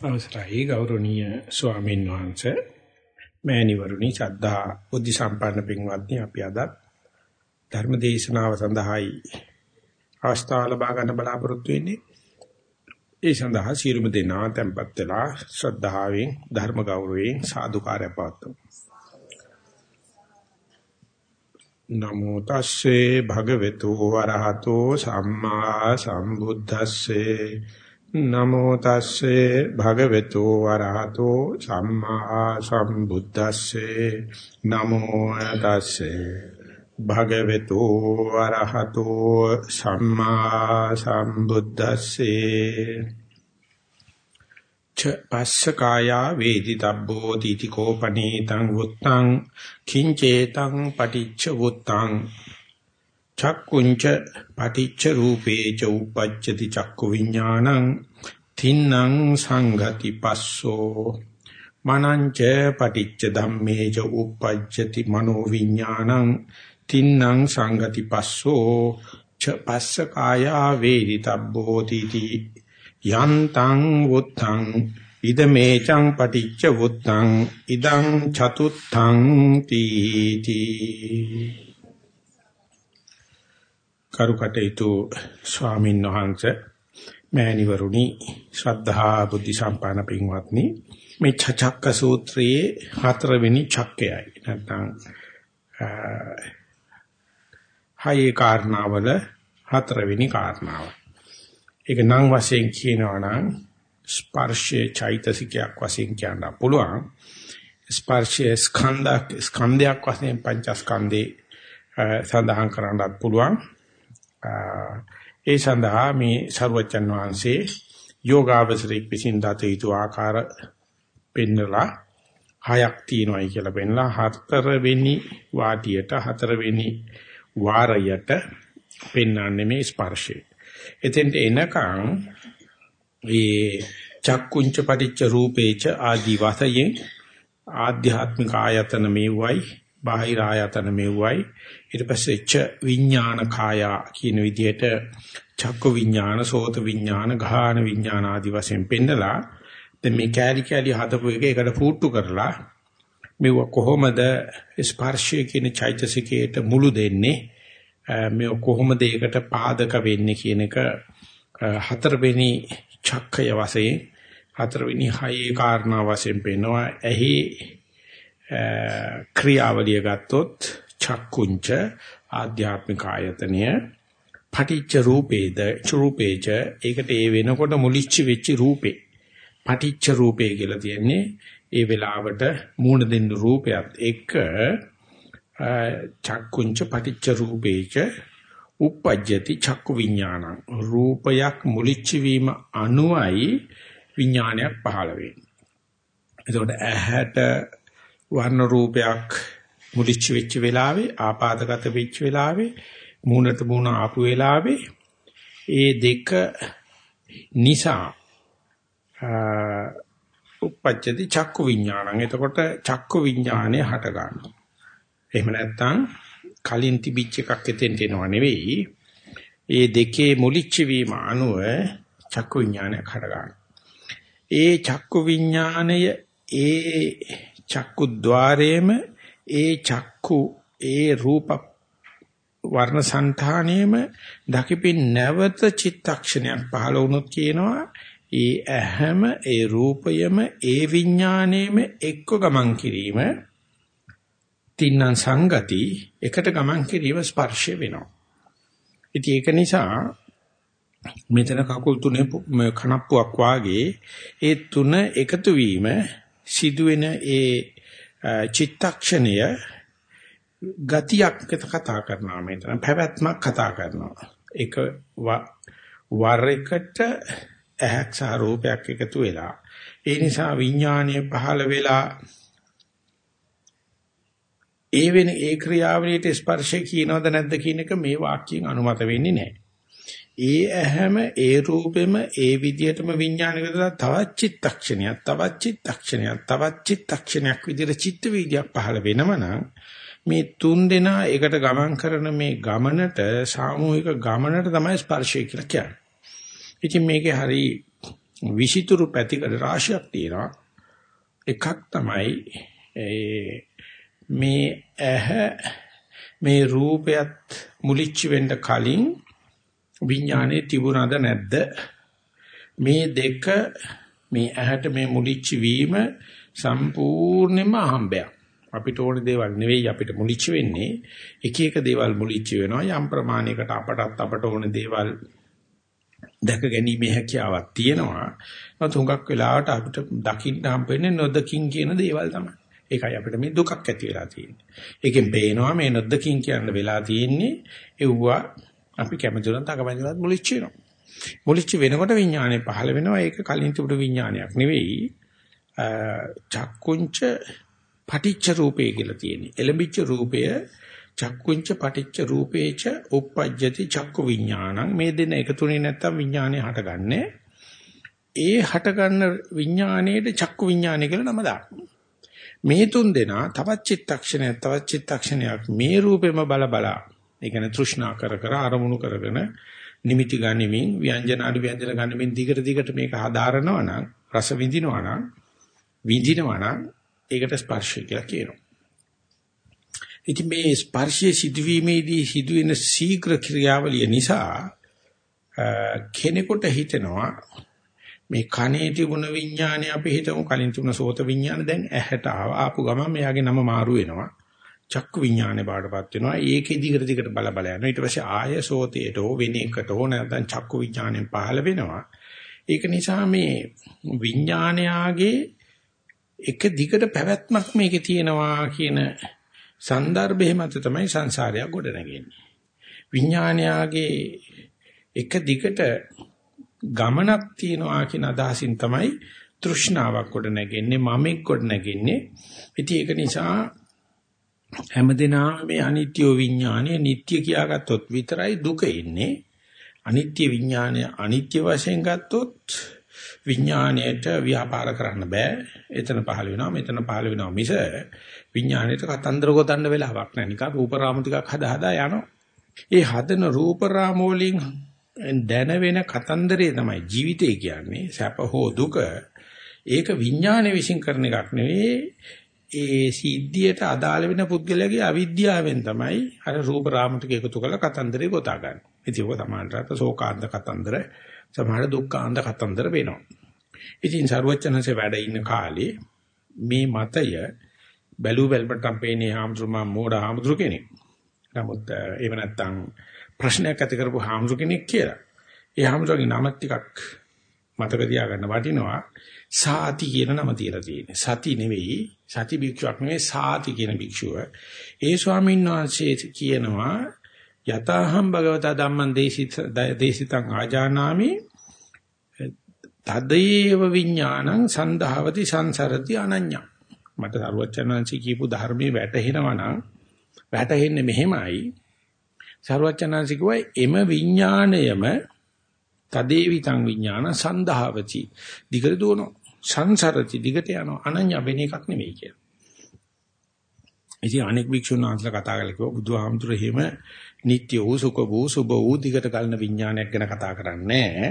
අවසරයි ගෞරවනීය ස්වාමීන් වහන්සේ. මෑණිවරුනි ශ්‍රද්ධා බුද්ධ සම්පන්න පින්වත්නි අපි අද ධර්ම දේශනාව සඳහායි අවස්ථාව ලබා ගන්න බලාපොරොත්තු වෙන්නේ. ඒ සඳහා සියලුම දෙනා tempත් වෙලා ශ්‍රද්ධාවෙන් ධර්ම ගෞරවයෙන් සාදුකාරය පවත්වමු. නමෝ තස්සේ භගවතු වරහතෝ සම්මා සම්බුද්දස්සේ නමෝ තස්සේ භගවතු වරහතෝ සම්මා සම්බුද්දස්සේ. නමෝ තස්සේ භගවතු වරහතෝ සම්මා සම්බුද්දස්සේ. ච පස්සකායා වේදිතබ්බෝ තීති කෝපනීතං වුත්තං කිංචේතං පටිච්ච වුත්තං. චක්කුංච පටිච්ච රූපේ ච උපජ්ජති චක්කු විඥානං තින්නං සංගති පස්සෝ මනංච පටිච්ච ධම්මේ ච උපජ්ජති මනෝ විඥානං තින්නං සංගති පස්සෝ ච පස්ස කායා වේදිතබ්බෝ තීති යන්තං වුත්තං ඉදමේචං පටිච්ච වුත්තං ඉදං චතුත්තං තීති කරුකටේතු ස්වාමීන් වහන්සේ මෑණිවරුනි ශ්‍රද්ධා බුද්ධ සම්පන්න පින්වත්නි මේ චචක්ක සූත්‍රයේ හතරවෙනි චක්කයයි නැත්නම් හයේ කාරණාවල හතරවෙනි කාරණාව. ඒක නම් වශයෙන් කියනවා නම් ස්පර්ශයේ චෛතසිකයක් වශයෙන් කියන්න පුළුවන්. ස්පර්ශයේ ස්කන්ධයක් ස්කන්ධයක් වශයෙන් පංචස්කන්ධේ සඳහන් කරන්නත් පුළුවන්. ඒ සඳහා මේ ਸਰවචන් වහන්සේ යෝගාවසරෙක් විසින් දත යුතු ආකාර පෙන්නලා හයක් තියෙනවායි කියලා පෙන්නලා හතරවෙනි වාටියට හතරවෙනි වාරයට පෙන්වන්නේ මේ ස්පර්ශය. එතෙන්ට එනකන් මේ චක්කුංච පටිච්ච රූපේච ආදි වශයෙන් ආධ්‍යාත්මික ආයතන මේවයි බාහිර ආයතන මෙව්වයි ඊට පස්සේ ච විඥාන කාය කියන විදිහට චක්ක විඥාන සෝත විඥාන ගාහන විඥාන ආදි වශයෙන් පෙන්නලා දැන් මේ කැලි කැලි හදපු එක එකට පුට්ටු කරලා මෙව කොහොමද ස්පර්ශය කියන චෛතසිකයට මුළු දෙන්නේ? මේ කොහොමද ඒකට පාදක වෙන්නේ කියන එක හතරවෙනි චක්කය වශයෙන් හතරවෙනි හයේ කාරණා වශයෙන් පෙන්නවා. එහි ක්‍රියාවලිය ගත්තොත් චක්කුංච ආධ්‍යාත්මික ආයතනය පටිච්ච රූපේද චරූපේච ඒකට ඒ වෙනකොට මුලිච්ච වෙච්ච රූපේ. පටිච්ච රූපේ කියලා කියන්නේ ඒ වෙලාවට මූණ දෙන්න රූපයත් එක්ක චක්කුංච පටිච්ච රූපේච උපජ්ජති චක්කු විඥානං. රූපයක් මුලිච්ච වීම අනුවයි විඥානයක් පහළ වෙන්නේ. එතකොට ඇහැට වර්ණ රූපයක් මුලිච්ච වෙච්ච වෙලාවේ ආපාදගත වෙච්ච වෙලාවේ මූණට මූණ ආපු වෙලාවේ ඒ දෙක නිසා උපපච්චති චක්කු විඥානං. එතකොට චක්කු විඥානය හට ගන්නවා. එහෙම නැත්නම් කලින් තිබිච්ච එකක් එතෙන්ට එනව නෙවෙයි. ඒ දෙකේ මුලිච්ච වීම අනුව චක්කු විඥානයක් හට ගන්නවා. ඒ චක්කු විඥානය ඒ චක්කුද්්වාරයේම ඒ චක්කු ඒ රූප වර්ණ సంతානියම දකිපින් නැවත චිත්තක්ෂණයක් පහළ වුණොත් කියනවා ඒ ඇහැම ඒ රූපයම ඒ විඥාණයම එක්ක ගමන් කිරීම තින්න සංගති එකට ගමන් කිරීම ස්පර්ශය වෙනවා. ඉතින් ඒක නිසා මෙතන කකුල් තුනේ කනප්පුවක් වාගේ ඒ තුන එකතු වීම සිදුවෙන ඒ චිත්තක්ෂණය ගතියක් කතා කරනවා මෙතන පැවැත්මක් කතා කරනවා. ඒක වර එකට ඇහක් සහ රූපයක් එකතු වෙලා. ඒ නිසා විඥානීය පහළ වෙලා ඒ වෙන ඒ ක්‍රියාවලියට ස්පර්ශය කියනවද නැද්ද කියන එක මේ වාක්‍යයෙන් අනුමත වෙන්නේ නැහැ. ඒ ඇහැම ඒ රූපෙම ඒ විදියටම විඥානිකදලා තවත් චිත්තක්ෂණයක් තවත් චිත්තක්ෂණයක් තවත් චිත්තක්ෂණයක් විදියට චිත්ත වීදියක් පහළ වෙනවනම් මේ තුන් දෙනා එකට ගමන් කරන මේ ගමනට සාමූහික ගමනට තමයි ස්පර්ශය කියලා කියන්නේ. ඉතින් මේකේ හරි විෂිතුරු පැතිකඩ රාශියක් තියෙනවා. එකක් තමයි මේ ඇහැ මේ රූපයත් මුලිච්ච වෙන්න කලින් විඥානේ තිබුණාද නැද්ද මේ දෙක මේ ඇහැට මේ මුලිච්ච වීම සම්පූර්ණයෙන්ම අහඹයක් අපිට ඕන දේවල් නෙවෙයි අපිට මුලිච්ච වෙන්නේ එක එක දේවල් මුලිච්ච වෙනවා යම් ප්‍රමාණයකට අපටත් අපට ඕන දේවල් දැක ගැනීමේ හැකියාවක් තියෙනවා. නමුත් හුඟක් වෙලාවට අපිට දකින්න හම්බෙන්නේ නොදකින් කියන දේවල් තමයි. ඒකයි අපිට මේ දුකක් ඇති වෙලා තියෙන්නේ. ඒකෙන් පේනවා මේ නොදකින් කියන වෙලා තියෙන්නේ එව්වා අපි කැමතිුණත් අකමැතිුණත් මුලිච්ච වෙනවා. මුලිච්ච වෙනකොට විඥානය පහළ වෙනවා. ඒක කලින් තිබුණු විඥානයක් නෙවෙයි. චක්කුංච පටිච්ච රූපේ කියලා තියෙන්නේ. එළඹිච්ච රූපය චක්කුංච පටිච්ච රූපේච uppajjati චක්කු විඥානං මේ දෙන එකතුනේ නැත්තම් විඥානය හටගන්නේ ඒ හටගන්න විඥාණයට චක්කු විඥානය කියලා නම දානවා මේ තුන් දෙනා තවත් චිත්තක්ෂණයක් තවත් චිත්තක්ෂණයක් මේ රූපෙම බල බලා ඒ කියන්නේ තෘෂ්ණා කර කර අරමුණු කරගෙන නිමිති ගනිමින් ව්‍යංජන අඩු ව්‍යංජන ගනිමින් දිගට දිගට මේක හදාරනවා නම් රස විඳිනවා නම් විඳිනවා නම් ඒකට ස්පර්ශය කියලා කියනවා. ඉතින් මේ ස්පර්ශයේ සිදුවීමේදී සිදුවෙන ශීඝ්‍ර ක්‍රියාවලිය නිසා කෙනෙකුට හිතෙනවා මේ කනේ තිබුණ විඥානය අපි හිතමු. කලින් තිබුණ සෝත විඥාන දැන් ඇහැට ආපු ගමන් මෙයාගේ නම මාරු වෙනවා. චක්කු විඥානේ බාටපත් වෙනවා ඒකේ දිගට දිගට බල බල යනවා ඊට පස්සේ ආය සෝතේට හෝ වෙන එකට හෝ නැත්නම් චක්කු විඥාණයෙන් පහළ වෙනවා ඒක නිසා මේ විඥානයාගේ එක දිගට පැවැත්මක් මේකේ තියෙනවා කියන සන්දර්භය මත තමයි සංසාරය ගොඩනගෙන්නේ. විඥානයාගේ එක දිගට ගමනක් තියනවා කියන අදහසින් තමයි තෘෂ්ණාවක් ගොඩනගෙන්නේ මමෙක් ගොඩනගෙන්නේ. ඉතින් ඒක නිසා හැමදෙනාම මේ අනිත්‍ය විඥානය නිට්ටය කියාගත්තොත් විතරයි දුක එන්නේ. අනිත්‍ය විඥානය අනිත්‍ය වශයෙන් ගත්තොත් විඥාණයට ව්‍යාපාර කරන්න බෑ. එතන පහළ වෙනවා මෙතන පහළ වෙනවා මිස විඥාණයට කතන්දර ගොතන්න වෙලාවක් නැහැ. නිකන් රූප රාමු ටිකක් හදා හදා යනවා. ඒ හදන රූප රාමු වලින් දැන වෙන කතන්දරේ තමයි ජීවිතය කියන්නේ. සැප හෝ දුක. ඒක විඥානයේ විශ්ින් කරන එකක් නෙවෙයි. ඒ සිද්ධියට අදාළ වෙන පුද්ගලයාගේ අවිද්‍යාවෙන් තමයි අර රූප රාමු ටික එකතු කරලා කතන්දරේ ගොතා ගන්න. ඉතින් ඔක සමානට සෝකාන්ත කතන්දර සමහර දුක්ඛාන්ත කතන්දර වෙනවා. ඉතින් ਸਰවචනanse වැඩ ඉන්න කාලේ මේ මතය බැලු බැලපට කම්පේනී හාමුදුරුවෝ මෝඩ හාමුදුරු කෙනෙක්. නමුත් එහෙම නැත්තම් ප්‍රශ්නයක් ඇති කරපු හාමුදුරු කෙනෙක් කියලා. ඒ හාමුදුරුවගේ නම ටිකක් මතක තියාගන්න වටිනවා. සාති කියන නම තියලා තියෙන්නේ. සති නෙවෙයි, සති භික්ෂුවක් නෙවෙයි සාති කියන භික්ෂුව. ඒ ස්වාමීන් වහන්සේ කියනවා යතහම් භගවතා ධම්මං දේශිත දේශිතං ආජානාමි තදේව විඥානං සන්ධාවති සංසරති අනඤ්ඤං. මට සරුවචනංශي කියපු ධර්මයේ වැටහෙනවා නම් වැටහෙන්නේ මෙහෙමයි. සරුවචනංශي කිව්වා එම විඥාණයම තදේවිතං විඥාන සන්ධාවති. දිගට දුවන සංසරති දිගට යනවා අනඤ්ඤ වෙන එකක් නෙවෙයි කියලා. ඉතින් අනෙක් වික්ෂුන් වහන්සේලා කතා කරලා කිව්වා බුදුහාමුදුර එහෙම නිට්ටය වූ සුඛ වූ සුභ වූ දිගට ගලන විඥානයක් ගැන කතා කරන්නේ නැහැ.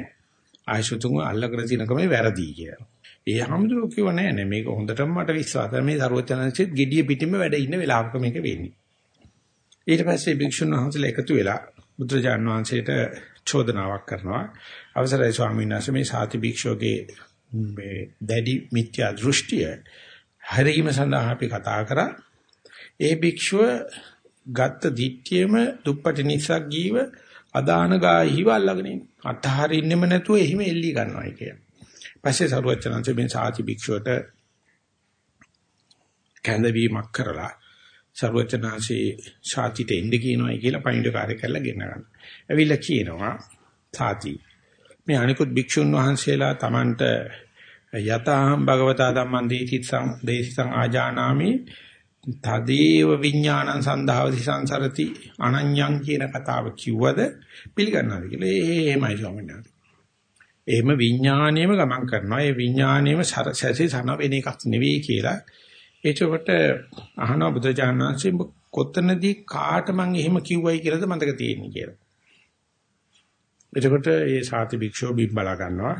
ආයසුතුන් අල්ලගෙන තිනකමයි වැරදි කියලා. ඒ හැමදෙරෝ කිව්ව නෑ නෑ මේක හොඳටම මට විශ්වාසයි මේ ਸਰවඥාන්සෙත් gediya පිටින්ම වැඩ ඉන්න වෙලාවක මේක වෙන්නේ. ඊට පස්සේ භික්ෂුන් වහන්සේලා එකතු වෙලා බුදුරජාන් වහන්සේට චෝදනාවක් කරනවා. අවසරයි ස්වාමීන් වහන්සේ මේ සාති භික්ෂුවගේ මේ දැඩි මිත්‍යා දෘෂ්ටිය හැරීම සඳහා අපි කතා කරා. ඒ භික්ෂුව ගත්ත දිට්ඨියම දුප්පටි නිසක් ගීව අදාන ගාහිව අල්ලගෙන ඉන්න. අතහරින්නෙම නැතුව එහිම එල්ලී ගන්නවායි කියන්නේ. පස්සේ සරුවචනන්සේ මේ සාති භික්ෂුවට කැඳවීමක් කරලා සරුවචනන්සේ සාතිට එන්න කියනවායි කියලා පණිවිඩ කාර්ය කරලා ගෙන ගන්න. ඇවිල්ලා කියනවා සාති මේ අනිකුත් භික්ෂුන් වහන්සේලා Tamanට යතහම් භගවතා ධම්මං දීතිසං දේශිසං ආජානාමි තදේව විඥානං සන්දාවති සංසරති අනඤ්ඤං කියන කතාව කිව්වද පිළිගන්නවද කියලා එහෙමයි ස්වාමීන් වහන්සේ. එහෙම විඥාණයම ගමන් කරනවා. ඒ විඥාණයම සැසි සන වෙන එකක් නෙවෙයි කියලා. ඒකකොට අහනවා බුදුචානන් වහන්සේ කොතනදී කාට මං එහෙම කිව්වයි කියලාද මතක තියෙන්නේ කියලා. එතකොට ඒ සාති භික්ෂුව බිම් බලා ගන්නවා.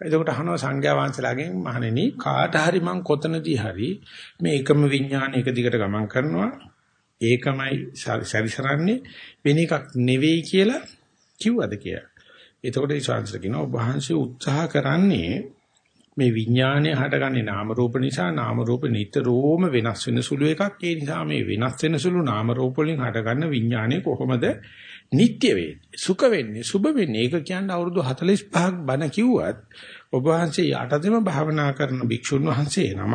එතකොට අහනවා සංඝයා වහන්සේලාගෙන් මහණෙනි කාට හරි මං කොතනදී හරි මේ එකම විඥාන එක දිගට ගමන් කරනවා ඒකමයි සැරිසරන්නේ වෙන එකක් නෙවෙයි කියලා කිව්වද කියලා. එතකොට ඒ ශාස්ත්‍ර කියනවා ඔබ වහන්සේ උත්සාහ කරන්නේ මේ විඥානය හටගන්නේ නාම රූප නිසා නාම රූප නිතරම වෙනස් වෙන සුළු එකක් ඒ නිසා මේ වෙනස් වෙන සුළු නාම රූප වලින් හටගන්න විඥානය කොහොමද නිට්ටය වෙන්නේ සුඛ වෙන්නේ සුභ වෙන්නේ. ඒක කියන්නේ අවුරුදු 45ක් බණ කිව්වත් ඔබ වහන්සේ යටතේම භාවනා කරන භික්ෂුන් වහන්සේ නම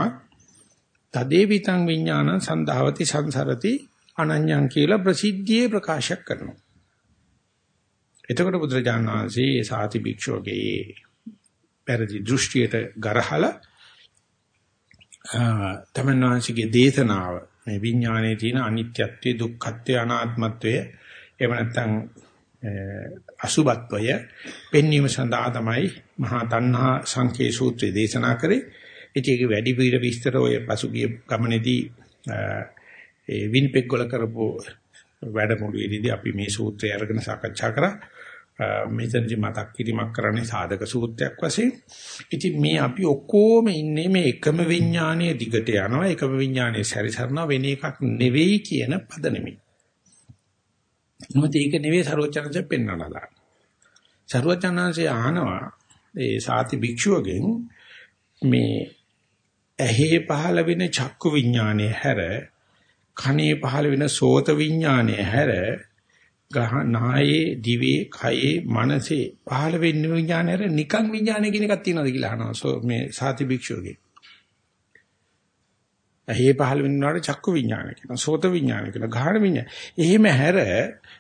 තදේවිතං විඥානං සන්දාවති සංසරති අනඤ්ඤං කියලා ප්‍රසිද්ධියේ ප්‍රකාශයක් කරනවා. එතකොට බුදුරජාණන් වහන්සේ සාති භික්ෂුවගේ පෙරදි දෘෂ්ටියට ගරහලා තමන්වහන්සේගේ දේශනාව මේ විඥානයේ තියෙන අනිත්‍යත්වය දුක්ඛත්වය අනාත්මත්වය එහෙම නැත්නම් අසුබත්වය පෙන්වීම සඳහා තමයි මහා තණ්හා සංකේ සූත්‍රය දේශනා කරේ. ඉතින් ඒක වැඩි පිළ විස්තර ඔය පසුගිය ගමනේදී ඒ වින්පෙක් වල කරපු වැඩමුළුවේදී අපි මේ සූත්‍රය අරගෙන සාකච්ඡා කරා. මෙතනදි මතක් කිරීමක් කරන්නේ සාධක සූත්‍රයක් වශයෙන්. ඉතින් මේ අපි ඔක්කොම ඉන්නේ මේ එකම විඥානයේ දිගට යනවා එකම විඥානයේ සැරිසරනවා වෙන එකක් නෙවෙයි කියන පද නෙමෙයි. මොකද ඒක නෙවෙයි ਸਰවචනන්සේ පෙන්වන්න හදාන්නේ. ਸਰවචනන්සේ අහනවා ඒ සාති භික්ෂුවගෙන් මේ ඇහි පහළ වෙන චක්කු විඥානය හැර කනේ පහළ වෙන සෝත විඥානය හැර ගහනායේ දිවේ කයේ මනසේ පහළ වෙන විඥාන හැර නිකං විඥානය කියන එකක් තියෙනවද කියලා අහනවා මේ සාති භික්ෂුවගෙන්. ඇහි පහළ වෙනාට චක්කු විඥාන කියනවා සෝත විඥාන කියනවා ගාහන විඥාන. එහෙම හැර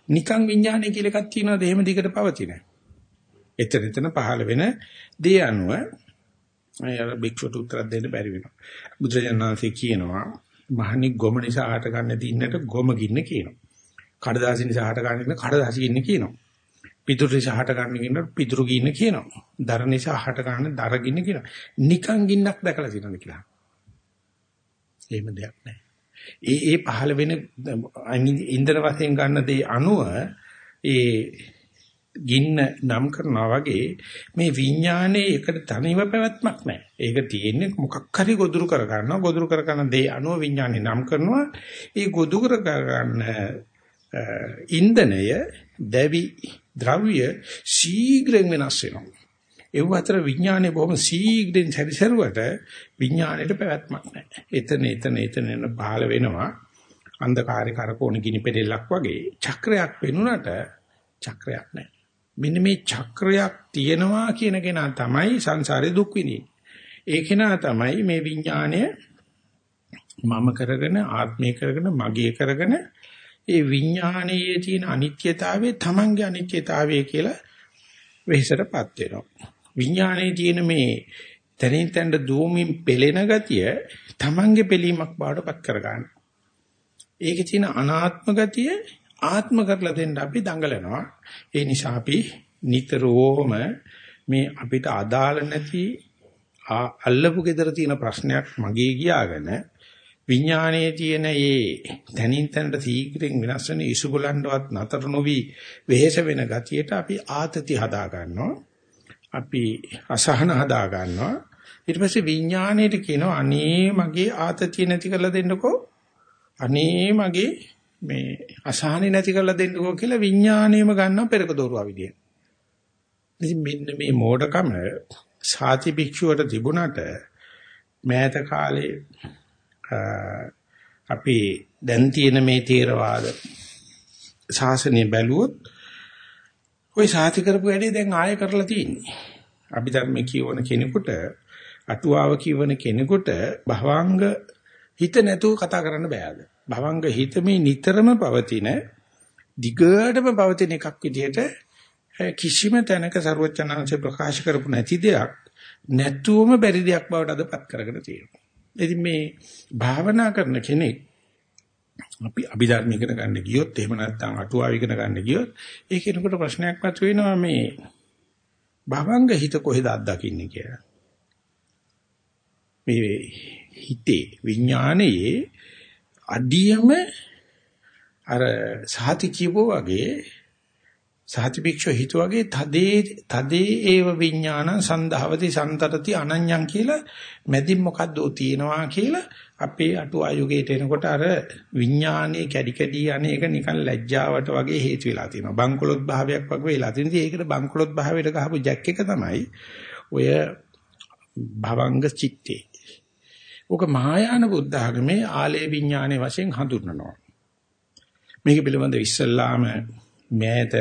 නිකං විඥානය කියලා එකක් තියෙනවද? එහෙම දිගට පවතින. එතන එතන පහළ වෙන දේ අනුව අය භික්ෂුවට උත්තර දෙන්න බැරි වෙනවා. බුදුරජාණන් වහන්සේ කියනවා මහණි ගොම නිසා හට ගන්න දින්නට ගොම ගින්න කියනවා. කඩදාසි නිසා හට ගන්න කඩදාසි ගින්න කියනවා. පිටුරු නිසා හට ගන්න ගින්න පිටුරු ගින්න කියනවා. දර නිසා හට ගන්න දර ගින්න කියනවා. නිකං ගින්නක් දැකලා තියෙනවද කියලා. එහෙම දෙයක් නැහැ. ඒ ඒ පහළ වෙන ඉන්ද්‍ර වශයෙන් ගන්න දේ අනුව ඒ ගින්න නම් කරනවා වගේ මේ විඥානයේ එකට තනිව පැවැත්මක් නැහැ. ඒක තියෙන්නේ මොකක් හරි ගොදුරු කර ගන්නවා. ගොදුරු කර ගන්න දේ අනුව විඥානේ නම් කරනවා. ඒ ගොදුරු කර ගන්න ඉන්ධනය දැවි ද්‍රව්‍ය ශීඝ්‍රයෙන් වෙනස් වෙනවා. ඒ අතර විඥානේ බොහොම ශීඝ්‍රයෙන් සැරිසරුවට විඥාණයට පැවැත්මක් නැහැ. එතන එතන එතන එන පහළ වෙනවා. අන්ධකාරේ කරකෝණ ගිනි පෙරෙල්ලක් වගේ චක්‍රයක් වෙනුනට චක්‍රයක් නැහැ. මෙන්න මේ චක්‍රයක් තියෙනවා කියන කෙනා තමයි සංසාරේ දුක් විඳින්නේ. ඒ කෙනා තමයි මේ විඥාණය මම කරගෙන ආත්මය කරගෙන මගේ කරගෙන ඒ විඥානයේ තියෙන අනිත්‍යතාවය තමන්ගේ අනිත්‍යතාවය කියලා වෙහෙසටපත් වෙනවා. විඥානයේ තියෙන මේ තනින් තනට දූමින් පෙළෙන ගතිය තමන්ගේ පිළීමක් බවටපත් කරගන්න. ඒකේ තියෙන අනාත්ම ගතිය ආත්ම කරලා දෙන්න අපි දඟලනවා. ඒ නිසා අපි නිතරම මේ අපිට අදාළ නැති අල්ලපු gedara තියෙන ප්‍රශ්නයක් මගේ ගියාගෙන විඥානයේ තියෙන ඒ තනින් තනට සීඝ්‍රයෙන් වෙනස් වෙන ඉසුබලන්ඩවත් නතර නොවි වෙහෙස වෙන ගතියට අපි ආතති හදා ගන්නවා. අපි අසහන හදා ගන්නවා. ඊට පස්සේ විඥාණයට කියනවා අනේ මගේ ආතතිය නැති කරලා දෙන්නකෝ. අනේ මගේ මේ අසහනෙ නැති කරලා දෙන්නකෝ කියලා විඥාණයම ගන්නවා පෙරක දෝරුවා විදියට. ඉතින් මෙන්න මේ මෝඩකම සාති භික්ෂුවට තිබුණට මෑත කාලේ අපි දැන් තියෙන මේ තේරවාද ශාසනය බැලුවොත් ওই සාති කරපු වැඩේ දැන් ආයෙ කරලා තියෙන්නේ. අභිධර්ම කියවන කෙනෙකුට අටුවාව කියවන කෙනෙකුට භවංග හිත නැතුව කතා කරන්න බෑද? භවංග හිත මේ නිතරම පවතින දිගටම පවතින එකක් විදිහට කිසිම තැනක ਸਰවචනංශ ප්‍රකාශ කරපු නැති දෙයක් නැතුවම බැරි දෙයක් බවට අදපත් කරගෙන තියෙනවා. ඉතින් මේ භාවනා කරන කෙනෙක් අපි අභිධර්ම ඉගෙන ගන්න ගියොත් එහෙම නැත්නම් අටුවාව ඉගෙන ගන්න ගියොත් ඒ කෙනෙකුට ප්‍රශ්නයක් මතුවෙනවා මේ භවංග හිත කොහෙද අත්දකින්නේ කියලා. මේ හිතේ විඥානයේ අඩියම අර සාති කියපෝ වගේ සාතිපික්ෂෝ හිතුවගේ තදේ තදේ ඒව විඥාන සන්දහවති සන්තරති අනඤ්ඤං කියලා මැදින් මොකද්ද තියෙනවා කියලා අපේ අටු ආයුගයට එනකොට අර විඥානයේ කැඩි කැඩි අනේක නිකන් ලැජ්ජාවට වගේ හේතු වෙලා තියෙනවා. බංකොලොත් භාවයක් වගේ වෙලා තියෙනවා. ඉතින් ඒකට බංකොලොත් භාවයට ගහපු ජැක් එක තමයි ඔය භවංග චිත්තේ. ඕක මහායාන බුද්ධ ආගමේ ආලේ විඥානයේ වශයෙන් හඳුන්වනවා. මේක පිළිබඳ ඉස්සල්ලාම මෑත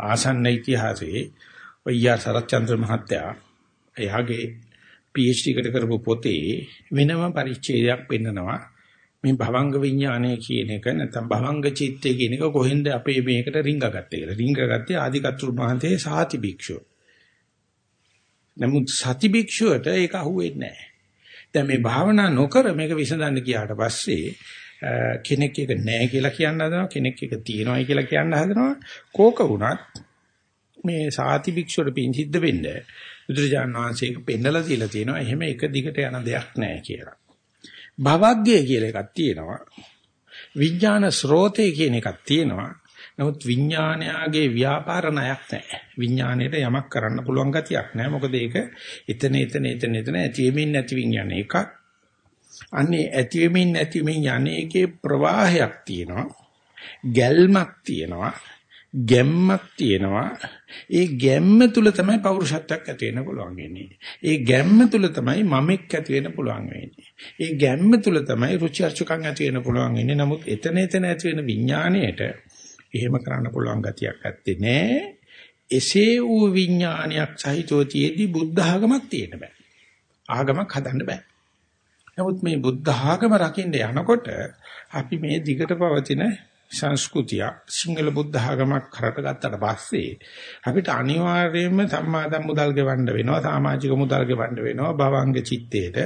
ආසන්න ඉතිහාසයේ ඔය්‍යා සරච්චන්ද්‍ර මහත්තයා එයාගේ PhD එකට කරපු පොතේ වෙනම පරිච්ඡේදයක් පෙන්නනවා මේ භවංග විඥානය කියන එක නැත්නම් භවංග චිත්තය කියන එක කොහෙන්ද අපේ මේකට රිංගගත්තේ කියලා. රිංගගත්තේ ආදිකතුරු මහන්තේ සාති භික්ෂුව. නමුත් සති භික්ෂුවට ඒක අහුවෙන්නේ නැහැ. දැන් මේ භාවනා නොකර මේක විසඳන්න ගියාට පස්සේ කෙනෙක් එක නැහැ කියලා කියන්න හදනවා කෙනෙක් එක තියෙනවායි කියලා කියන්න හදනවා කෝක වුණත් මේ සාති භික්ෂුවට පින් සිද්ධ වෙන්නේ බුදුරජාණන් වහන්සේක පෙන්නලා තියලා තියෙනවා එහෙම එක දිගට යන දෙයක් නැහැ කියලා. භවග්ගය කියලා එකක් තියෙනවා. විඥාන ස්රෝතේ කියන එකක් තියෙනවා. නමුත් විඥානයාගේ ව්‍යාපාර ණයක් නැහැ. විඥාණයට යමක් කරන්න පුළුවන් ගතියක් නැහැ. මොකද ඒක එතන එතන එතන එතන ඇතිවෙමින් නැතිවෙමින් යන එකක්. අන්නේ ඇතිවෙමින් නැතිවෙමින් යන එකේ ප්‍රවාහයක් තියෙනවා. ගැල්මක් තියෙනවා. ගැම්මක් තියෙනවා. ඒ ගැම්ම තුල තමයි පෞරුෂත්වයක් ඇති වෙන්න පුළුවන් වෙන්නේ. ඒ ගැම්ම තුල තමයි මමෙක් ඇති වෙන්න පුළුවන් වෙන්නේ. ඒ ගැම්ම තුල තමයි රුචි අරුචිකම් ඇති වෙන්න පුළුවන් වෙන්නේ. නමුත් එතන එතන ඇති වෙන විඥාණයට එහෙම කරන්න පුළුවන් ගතියක් ඇත්තේ නෑ. එසේ වූ විඥානයක් සහිතව තියේදී බුද්ධ ආගමක් තියෙන්න බෑ. ආගමක් හදන්න බෑ. නමුත් මේ බුද්ධ ආගම රකින්න යනකොට අපි මේ දිගට පවතින සංස්කෘතිය සිංහල බුද්ධ ආගමක් කරට ගත්තට පස්සේ අපිට අනිවාර්යයෙන්ම සම්මාදම් මුදල් ගෙවන්න වෙනවා සමාජික මුදල් ගෙවන්න වෙනවා භවංග චිත්තේට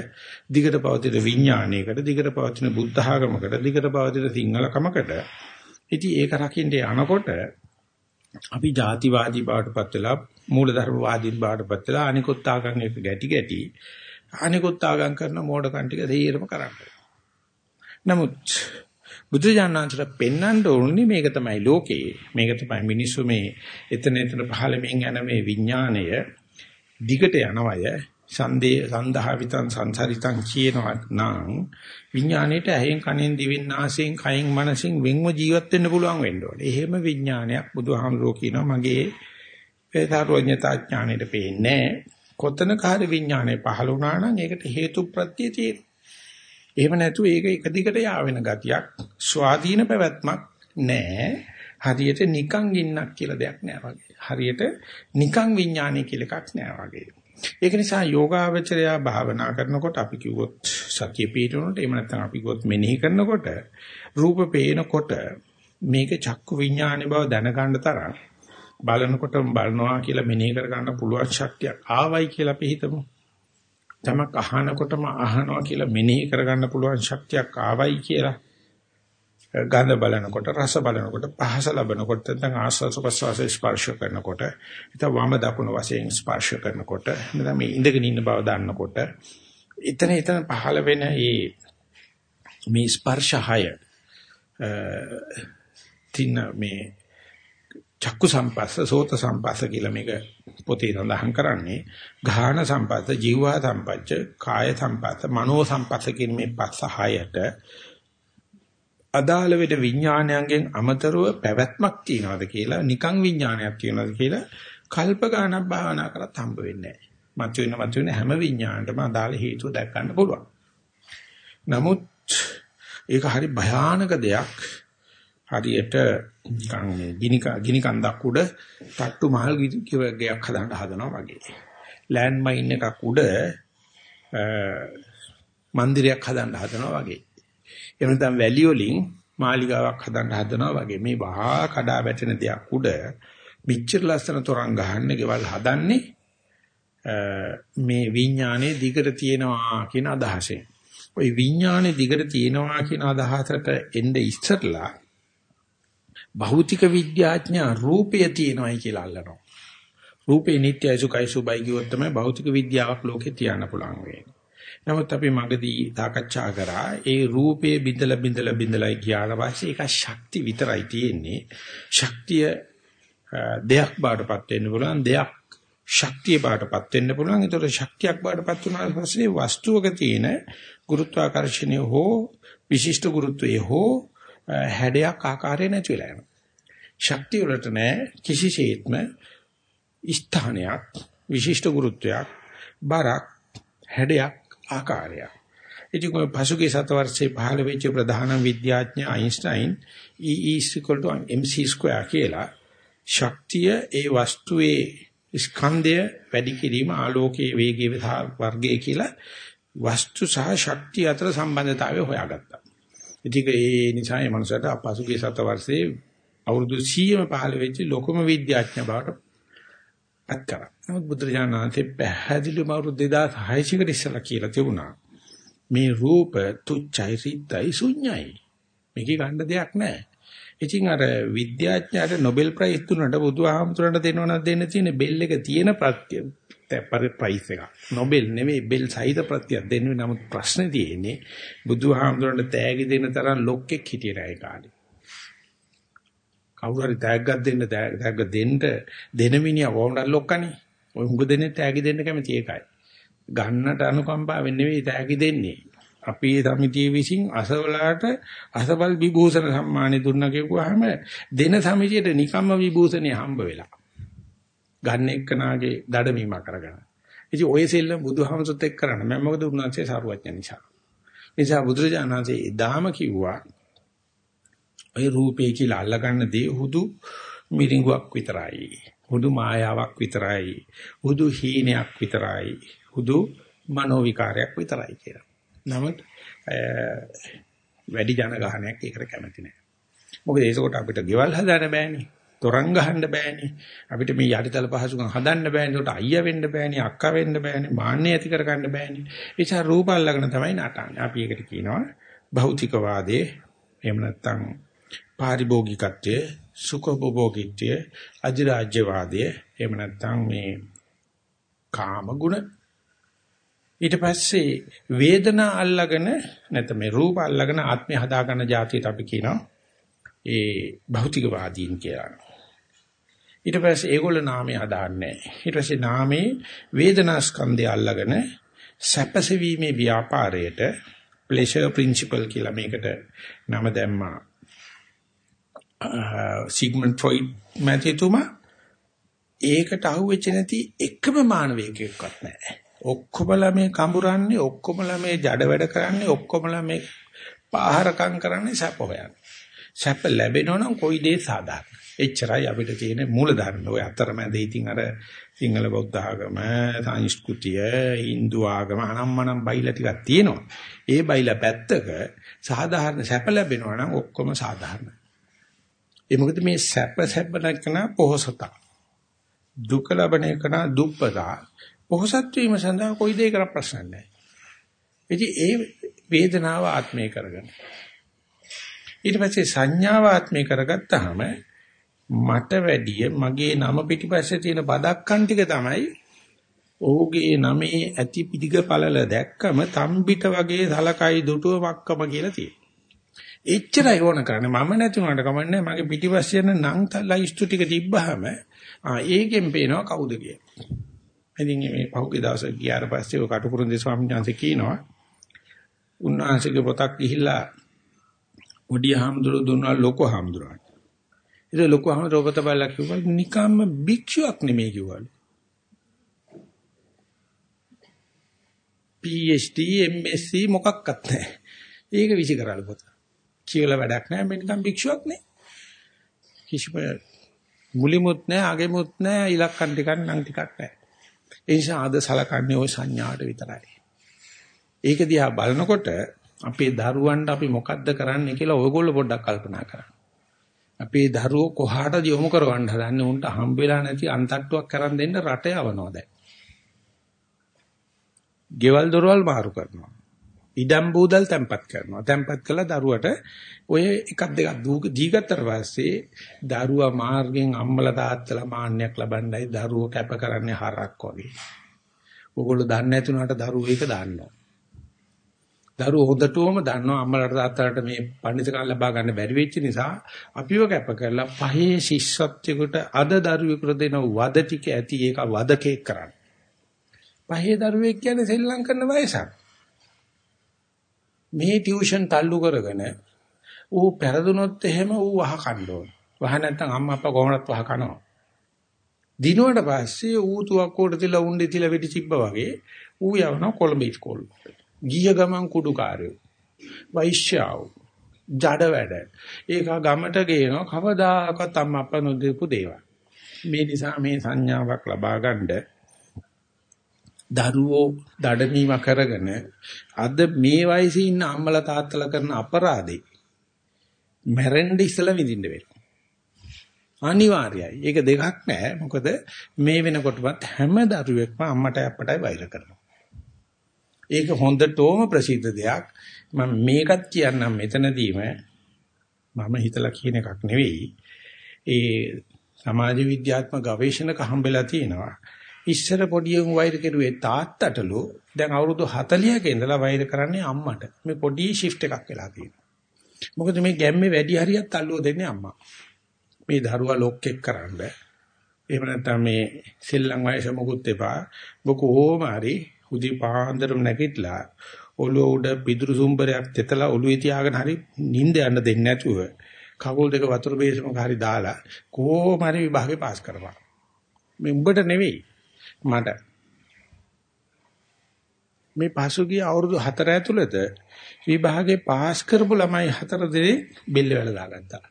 දිගට පවතින විඥානයකට දිගට පවතින බුද්ධ ආගමකට දිගට පවතින සිංහලකමකට. ඉතින් ඒක රකින්න යනකොට අපි ಜಾතිවාදී බවටපත් වෙලා මූලධර්මවාදීන් බවටපත් වෙලා අනිකුත් ආගම් එක ගැටි ගැටි අනිකුත් ආගම් කරන මෝඩකම් ටික දෙයරම කරන්න. නමුත් බුදුජානනාංශට පෙන්වන්න ඕනේ මේක තමයි ලෝකේ. මේක තමයි මිනිස්සු මේ එතන එතන පහළමින් යන මේ විඥාණය දිගට යනවය සන්දේ සන්දහවිතං සංසරිතං කියනවා නම් විඥාණයට ඇහෙන් කනෙන් දිවෙන් නාසයෙන් කයෙන් මනසින් වෙන්ව ජීවත් වෙන්න පුළුවන් වෙන්න ඕනේ. එහෙම විඥානයක් බුදුහාමුදුරෝ කියනවා මගේ වේදාරෝඥතා ඥාණයට පේන්නේ කොතනක හරි විඥානය පහළ වුණා නම් ඒකට හේතු ප්‍රත්‍ය තියෙනවා. එහෙම නැතු ඒක එක දිගට යාවෙන ගතියක් ස්වාධීන පැවැත්මක් නැහැ. හරියට නිකං ඉන්නක් කියලා දෙයක් නෑ වගේ. හරියට නිකං විඥානය කියලා එකක් නෑ වගේ. ඒක නිසා යෝගාවචරය භාවනා කරනකොට අපි කිව්වොත් සතිය පිටුනොට එහෙම නැත්නම් අපි කිව්වොත් මෙනෙහි කරනකොට රූප පේනකොට මේක චක්කු විඥානේ බව දැනගන්න තරම් බලනකොට බලනවා කියලා මෙනෙහි කර ගන්න පුළුවන් ශක්තියක් ආවයි කියලා අපි හිතමු. තමක් අහනකොටම අහනවා කියලා මෙනෙහි කරගන්න පුළුවන් ශක්තියක් ආවයි කියලා ගඳ බලනකොට රස බලනකොට පහස ලබනකොට නැත්නම් ආස්වාස ප්‍රසවාස ස්පර්ශ කරනකොට ඉතින් වම දකුණු වශයෙන් ස්පර්ශ කරනකොට නැත්නම් මේ ඉඳගෙන ඉන්න බව දන්නකොට එතන එතන පහළ වෙන මේ මේ ස්පර්ශහය තින්න මේ චක්කු සම්පස්ස සෝත සම්පස්ස කියලා මේක පොතේ සඳහන් කරන්නේ ගාහන සම්පස්ස ජීවා සම්පච්ච කාය සම්පස්ස මනෝ සම්පස්ස කියන මේ පස්ස හයට අදාළ වෙට විඥානයන්ගෙන් අමතරව පැවැත්මක් තියනවාද කියලා නිකං විඥානයක් තියනවාද කියලා කල්ප ගානක් භාවනා කරත් හම්බ වෙන්නේ නැහැ. මත වෙන මත වෙන හැම විඥානයකටම අදාළ හේතුව දැක් ගන්න පුළුවන්. නමුත් ඒක හරි භයානක දෙයක්. හරියට නිකන් මේ ගිනි ගිනි කන්දක් උඩ තට්ටු මහල් ගයක් හදන්න හදනවා වගේ. ලෑන්ඩ් මයින් එකක් උඩ මන්දිරයක් හදන්න හදනවා වගේ. එහෙම නැත්නම් වැලි වලින් මාලිගාවක් හදන්න හදනවා වගේ. මේ වහා කඩා වැටෙන දෙයක් උඩ පිච්චර ලස්සන තොරන් ගහන්න ගෙවල් හදන්නේ මේ විඥානයේ දිගට තියෙනවා කියන අදහසෙන්. ওই විඥානයේ දිගට තියෙනවා කියන අදහසට එnde ඉස්සරලා භෞතික විද්‍යාඥයා රූපය තියෙනවායි කියලා අල්ලනවා. රූපේ නිට්ටයයි සුඛයි සුබයි කියොත් තමයි භෞතික විද්‍යාවක් ලෝකේ තියන්න පුළුවන් වෙන්නේ. නමුත් අපි මගදී සාකච්ඡා කරා ඒ රූපේ බිඳලා බිඳලා බිඳලා ගියාට පස්සේ ඒක ශක්ති විතරයි තියෙන්නේ. ශක්තිය දෙයක් බාටපත් වෙන්න පුළුවන් දෙයක් ශක්තිය බාටපත් වෙන්න පුළුවන්. ඒතර ශක්තියක් බාටපත් වුණාට පස්සේ වස්තුවක තියෙන ගුරුත්වාකර්ෂණය හෝ විශිෂ්ට ගුරුත්වයේ හෝ හැඩයක් ආකාරය නැති වෙලා යනවා. ශක්තිය වලට නෑ කිසිසේත්ම ස්ථානයක් විශිෂ්ට ගුරුත්වයක් බරක් හැඩයක් ආකාරයක්. ඉතින් කොයි පසුගිය සත වර්ෂයේ පහළ වෙච්ච ප්‍රධාන විද්‍යාඥ අයින්ස්ටයින් E mc2 කියලා ශක්තිය ඒ වස්තුවේ ස්කන්ධය වැඩි කිරීම ආලෝකයේ වේගයේ වර්ගය කියලා වස්තු සහ ශක්තිය අතර සම්බන්ධතාවය හොයාගත්තා. ඉතින් ඒ නිසා මේ මනුස්සයාට පසුගිය සත වර්ෂයේ අවුරුදු 100ම පහළ වෙච්ච ලොකුම විද්‍යාඥ බවට පත් කරා. නමුත් බුදුරජාණන් වහන්සේ පැහැදිලිවම අවුරුදු 2600 කට ඉස්සලා කියලා තිබුණා. මේ රූප තුච්චයි රිද්දයි ශුන්‍යයි. මේකේ ගන්න දෙයක් නැහැ. ඉතින් අර විද්‍යාඥයාට Nobel Prize දුන්නට බුදුහාමුදුරන්ට දෙනව නම් දෙන්න තියෙන බෙල් එක තියෙන ප්‍රත්‍ය ප්‍රයිස් එක. Nobel නෙමෙයි බෙල් සහිත ප්‍රත්‍යක් දෙන්නේ. නමුත් ප්‍රශ්නේ තියෙන්නේ බුදුහාමුදුරන්ට තෑගි දෙන තරම් ලොක්ෙක් හිටියේ නැහැ කාලේ. කවුරු හරි තෑග්ගක් දෙන්න තෑග්ග දෙන්න දෙන මිනිහා වොණ්ඩල් ලොක්කනේ. ඔය හුඟ දෙන්නේ තෑගි දෙන්න කැමති ඒකයි. ගන්නට අනුකම්පාවෙන් නෙවෙයි තෑගි දෙන්නේ. අපේ සමිතිය විසින් අසවලාට අසවල් විභූෂණ සම්මානෙ දුන්නා කියපුවාම දෙන සමිතියට නිකම්ම විභූෂණේ හම්බ වෙලා. ගන්න එක්කනාගේ දඩමීම කරගන්න. ඉතින් ඔය සෙල්ලම් බුදුහමසොත් එක්ක කරන්න මම මොකද උන්වහන්සේ සාරවත්ඥ නිසා. නිසා බුදුරජාණන් වහන්සේ එදාම කිව්වා ඔය රූපේ කියලා අල්ලගන්න දේ හුදු මිරිඟුවක් විතරයි. හුදු මායාවක් විතරයි. හුදු හීනයක් විතරයි. හුදු මනෝ විකාරයක් විතරයි කියලා. නමුත් වැඩි ජනගහනයක් ඒකට කැමති නැහැ. මොකද ඒකකොට අපිට ගෙවල් හදන්න බෑනේ. තොරන් ගහන්න බෑනේ. අපිට මේ යටිතල පහසුකම් හදන්න බෑනේ. ඒකට අයියා වෙන්න බෑනේ, අක්කා වෙන්න බෑනේ, මාන්නය ඇති කරගන්න බෑනේ. ඒ නිසා රූප අල්ලගෙන තමයි නටන්නේ. අපි ඒකට කියනවා භෞතිකවාදයේ එහෙම නැත්නම් පාරිභෝගිකත්වය, සුඛභෝගීත්වය, අධිරාජ්‍යවාදය, එහෙම නැත්නම් මේ කාම ගුණ ඊට පස්සේ වේදනා අල්ලගෙන නැත්නම් මේ රූප අල්ලගෙන ආත්මය හදාගන්න જાතියට අපි කියනවා ඒ භෞතිකවාදීන් කියලා. ඊට පස්සේ ඒගොල්ල නාමය හදාන්නේ ඊට පස්සේ නාමේ වේදනා ස්කන්ධය අල්ලගෙන සැපසවීමේ ව්‍යාපාරයට pleasure principle කියලා මේකට නම දැම්මා සිග්මන්ඩ් ෆ්‍රොයිඩ් මැතිතුමා ඒකට අහුවෙච්ච නැති එකම මානවයෙක්වත් නැහැ. ඔක්කොමලා මේ කඹරන්නේ ඔක්කොමලා මේ ජඩ වැඩ කරන්නේ ඔක්කොමලා මේ පාහරකම් කරන්නේ සැප හොයන්නේ. සැප ලැබෙනවා නම් කොයි දේ සාධාරණ. එච්චරයි අපිට තියෙන මූල ධර්ම. ඔය අතරමැද ඉතින් අර සිංහල බෞද්ධ ආගම, සංස්කෘතිය, Hindu ආගම අනම්මනම් බයිලා ටිකක් තියෙනවා. ඒ බයිලා පැත්තක සාධාරණ සැප ලැබෙනවා නම් ඔක්කොම සාධාරණයි. ඒ මොකද මේ සැප සැප නැකන පොහසතා. දුක ලබන එකන දුප්පතා. පොහසත් වීම සඳහා කොයි දෙයක ප්‍රශ්න නැහැ. ඉතින් ඒ වේදනාව ආත්මය කරගන්න. ඊට පස්සේ සංඥාව ආත්මය කරගත්තාම මට වැඩිය මගේ නම පිටිපස්සේ තියෙන බදක්කන් ටික තමයි ඔහුගේ නමේ ඇති පිටික පළල දැක්කම තම්බිට වගේ සලකයි දුටුව මක්කම කියලා තියෙනවා. එච්චරයි ඕන කරන්නේ මම නැති වුණාට කමන්නේ මගේ පිටිපස්සේ යන නම් ලයිස්තු ටික තිබ්බහම ආ ඒකෙන් පේනවා කවුද කියලා. ඉතින් මේ පහුගිය දවසේ ගියාට පස්සේ ඔය කටුකුරුන්දේ ස්වාමීන් වහන්සේ කියනවා උන්වහන්සේගේ පොතක් ගිහිල්ලා ඔඩි හාමුදුරු දුන්නා ලොකු හාමුදුරුවන්ට. ඉතින් ලොකු හාමුදුරුවෝ පොත බලලා කිව්වා නිකම්ම භික්ෂුවක් නෙමෙයි කිව්වලු. PhD MSc මොකක්වත් නැහැ. ඒක විසි කරලා පොත. කියලා වැඩක් නැහැ මේ නිකන් භික්ෂුවක් නේ. කිසිම මුලිමුත් නැහැ, අගෙමුත් නැහැ, ඉලක්කම් ටිකක් නම් ටිකක් නැහැ. ඒ නිසා ආද සලකන්නේ ওই සංඥාට විතරයි. ඒක දිහා බලනකොට අපේ දරුවන්ට අපි මොකද්ද කරන්නේ කියලා ඔයගොල්ලෝ පොඩ්ඩක් කල්පනා කරන්න. අපේ දරුවෝ කොහාටද යොමු කරවන්න හදන්නේ උන්ට හම්බ වෙලා නැති අන්තට්ටුවක් කරන් දෙන්න රට යවනවා දැන්. ගෙවල් දොරවල් මාරු කරනවා. ඉඩම් බූදල් තැම්පත් කරනවා. තැම්පත් කළා දරුවට ඔය එකක් දෙකක් දීගත්තට පස්සේ දරුවා මාර්ගෙන් අම්මලා තාත්තලා මාන්නයක් ලබන්නයි දරුවෝ කැප කරන්නේ හරක් වගේ. ඕගොල්ලෝ දන්නේ නැතුණාට දරුවෝ ඒක දාන්නවා. දරුවෝ හොඳටම දන්නවා අම්මලාට තාත්තලාට මේ පඬිතුකම් ලබා ගන්න බැරි වෙච්ච නිසා අපිව කැප කරලා පහේ ශිෂ්‍යත්වයකට අද දරුවෙකුට දෙන වද ටික ඇති ඒක වදකේ කරන්න. පහේ දරුවෙක් කියන්නේ සෙල්ලම් කරන වයසක්. මේ ටියුෂන් තල්ලු කරගෙන ඌ පෙරදුනොත් එහෙම ඌ වහ කන්න ඕන. වහ නැත්නම් අම්මා අප්පා කොහොමවත් වහ කනවා. දිනුවට පස්සේ ඌ තුවක්කුවට තියලා උණ්ඩේ තියලා වෙටි තිබ්බා වගේ ඌ යවනවා කොළඹ ඉස්කෝල. ගිය ගමන් කුඩුකාරයෝ. වෛශ්‍යාව. ජඩ වැඩ. ඒක ගමට ගේනවා කවදාකවත් අම්මා අප්පා නොදීපු දේවල්. මේ නිසා මේ සංඥාවක් ලබා ගන්න දරුවෝ දඩමීම කරගෙන අද මේ වයසේ ඉන්න අම්මලා තාත්තලා කරන අපරාධේ මැරෙන්න ඉස්සලා විඳින්න වෙනවා. අනිවාර්යයි. ඒක දෙකක් නෑ. මොකද මේ වෙනකොටවත් හැම දරුවෙක්ම අම්මට අප්පටයි වෛර කරනවා. ඒක හොඳටම ප්‍රසිද්ධ දෙයක්. මම මේකත් කියන්නම් මෙතනදීම මම හිතලා කියන එකක් නෙවෙයි. ඒ සමාජ විද්‍යාත්මක ගවේෂණක හම්බෙලා තියෙනවා. ඉස්සර පොඩියෙන් වෛර කෙරුවේ තාත්තටලු දැන් අවුරුදු 40ක ඉඳලා වෛර කරන්නේ අම්මට. මේ පොඩි shift එකක් වෙලා තියෙනවා. මොකද මේ ගැම්මේ වැඩි හරියක් තල්ලුව දෙන්නේ අම්මා. මේ දරුවා ලොක්ෙක් කරන්න. එහෙම නැත්නම් මේ සෙල්ලම් වයස මොකුත් එපා. බොකෝම හරි උදේ පාන්දරම නැගිටලා ඔළුව උඩ පිදුරු සුම්බරයක් තෙතලා ඔළුවේ තියාගෙන හරි නිින්ද යන්න දෙන්නේ නැතුව කකුල් දෙක වතුර බේසමක හරි දාලා කොහොම හරි විභාගේ පාස් කරපන්. මේ උඹට නෙවෙයි මට. මේ පසුගිය අවුරුදු 4 ඇතුළත විභාගේ පාස් කරපු ළමයි හතර දෙනෙක් බෙල්ල වල දාගත්තා.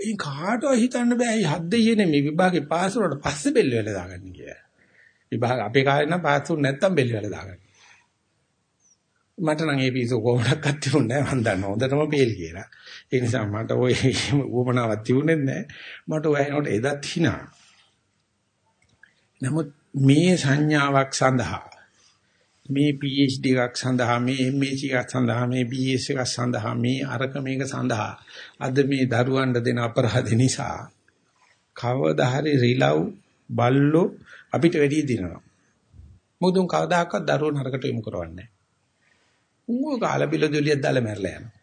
ඒ කාටවත් හිතන්න බෑ. මේ හත් දෙයියනේ මේ විභාගේ පාස් වුණාට පස්සේ බෙල්ල වල දාගන්නේ කියලා. විභාග අපේ කාලේ නම් පාස් වුණ නැත්තම් බෙල්ල වල දාගන්න. මට නම් ඒ පිසු කොහොමඩක්වත් තිබුණේ නැහැ මම දන්නවා හොඳටම බේල් කියලා. ඒ නිසා මට ওই උවමනාවක් තිබුණේ නැහැ. මට ඔය එනකොට එදත් hina. නමුත් මේ සංඥාවක් සඳහා මේ PhD එකක් සඳහා මේ MSc එකක් සඳහා මේ BS එකක් සඳහා මේ අරක මේක සඳහා අද මේ දරුවන්ට දෙන අපරාධ නිසා කවදා හරි රිලව් බල්ලෝ අපිට වැඩි දිනනවා. මොකද උන් කවදාකවත් දරුවෝ නරකට යොමු කරවන්නේ නැහැ. උංගෝ කාලා බිල දෙලියක් දාලා මැරලා යනවා.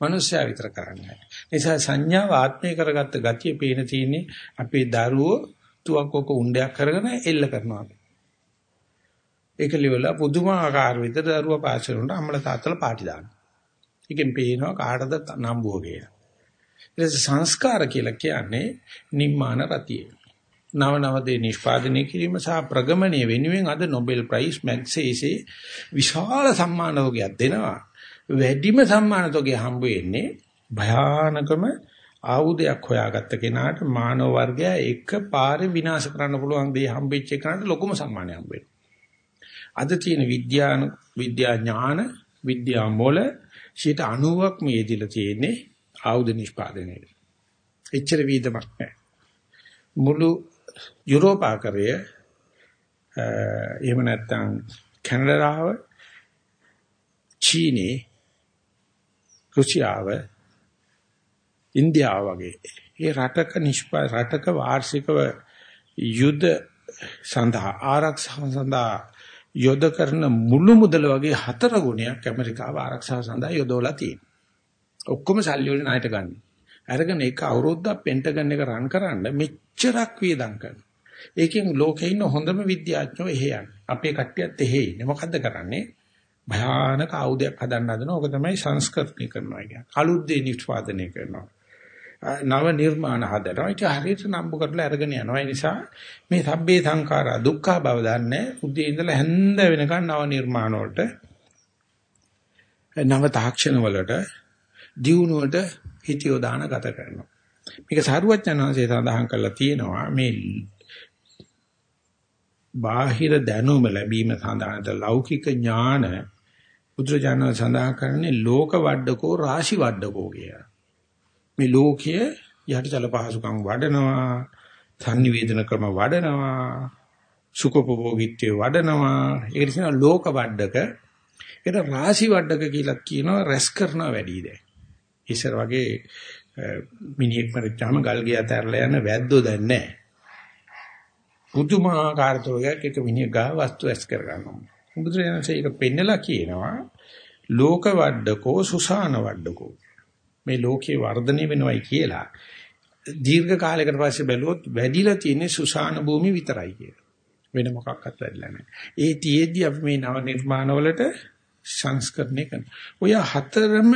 මනුස්සයා විතර කරන්නේ. නිසා සංඥාව ආත්මය කරගත්ත ගතිය පේන තියෙන්නේ අපේ දරුවෝ තුවක්කක උණ්ඩයක් කරගෙන එල්ල කරනවා. ඒක liwලා පුදුමාකාර විතර දරුවා පාස් කරනකොට අම්මලා තාත්තලා පාටි දානවා. ඒකෙන් පේනවා කාටද නම්බුව කියලා. ඊට සංස්කාර කියලා කියන්නේ නිම්මාන රතිය. නව නව දේ නිෂ්පාදනය කිරීම සහ ප්‍රගමණය වෙනුවෙන් අද Nobel Prize මැග්සේසේ විශාල සම්මාන තෝගයක් දෙනවා. වැඩිම සම්මාන තෝගය හම්බ වෙන්නේ භයානකම ආයුධයක් හොයාගත්ත කෙනාට මානව වර්ගය එක පාරේ විනාශ කරන්න පුළුවන් දේ හම්බෙච්ච කෙනාට ලොකුම සම්මානය හම්බ වෙනවා. අද තියෙන විද්‍යාන විද්‍යා ඥාන විද්‍යා මොළ 90ක් මේ දිලා තියෙන්නේ ආයුධ නිෂ්පාදනයේ. එච්චර වීදමක් නැහැ. මුළු යුරෝපාකරය එහෙම නැත්නම් කැනඩාව චීනේ රුසියාව ඉන්දියාව වගේ ඒ රටක නිෂ්පා රටක වාර්ෂිකව යුද සඳහා ආරක්ෂාව සඳහා යොද කරන මුළු මුදල වගේ හතර ගුණයක් ඇමරිකාව ආරක්ෂාව සඳහා යොදවලා තියෙනවා. ඔක්කොම සල්ලි වලින් ණයට ගන්න. අරගෙන ඒක අවුරුද්දක් පෙන්ටගන් එක රන් කරන්න මෙච්චරක් වියදම් කරනවා. ඒකෙන් ලෝකේ ඉන්න හොඳම විද්‍යාඥයෝ එහෙ යන්නේ. අපේ කට්ටියත් එහෙ ඉන්නේ. මොකද්ද කරන්නේ? භයානක ආයුධයක් හදන්න හදනවා. ඕක තමයි සංස්කරණය කරනවා කියන්නේ. අලුත් දේ නිෂ්පාදනය කරනවා. නව නිර්මාණ හදනවා. ඒක හරියට නම්බු කරලා අරගෙන යනවා. ඒ නිසා මේ සබ්බේ සංඛාරා දුක්ඛ බව දන්නේ උදේ ඉඳලා හැන්ද වෙනකන් නව නිර්මාණ වලට නව තාක්ෂණ වලට දියුණුවට හිතියෝ දාන ගත කරනවා. මේක සාරුවච්චන්හන්සේ සඳහන් කරලා තියෙනවා මේ බාහිර දැනුම ලැබීම සඳහාද ලෞකික ඥාන බුදුරජාණන් සඳහන් කරන්නේ ලෝක වඩඩකෝ රාශි වඩඩකෝ කියලා. මේ ලෝකයේ යටිතල පහසුකම් වඩනවා, සංනිවේදන ක්‍රම වඩනවා, සුඛෝපභෝගීත්වය වඩනවා. ඒ නිසා ලෝක වඩඩක ඒක රාශි වඩඩක කියලා කියනවා රැස් කරනවා වැඩි දැන්. ඉස්සර වගේ මිනිහෙක් මරච්චාම ගල් ගියා තරලා යන වැද්දෝ දැන් නැහැ. පුදුමාකාර තෝගයක් එක මිනිහ ගා වස්තු ඇස් කර ගන්නවා. බුදුරජාණන්සේ ඒක පෙන්නලා කියනවා ලෝක වඩඩකෝ සුසාන වඩඩකෝ. මේ ලෝකේ වර්ධනය වෙනවයි කියලා දීර්ඝ කාලයකට පස්සේ බැලුවොත් වැඩිලා තියෙන්නේ සුසාන භූමි විතරයි කියලා. වෙන මොකක්වත් වැඩිලා නැහැ. ඒ තියේදී අපි මේ නව නිර්මාණවලට සංස්කරණය කරනවා. ඔය හතරම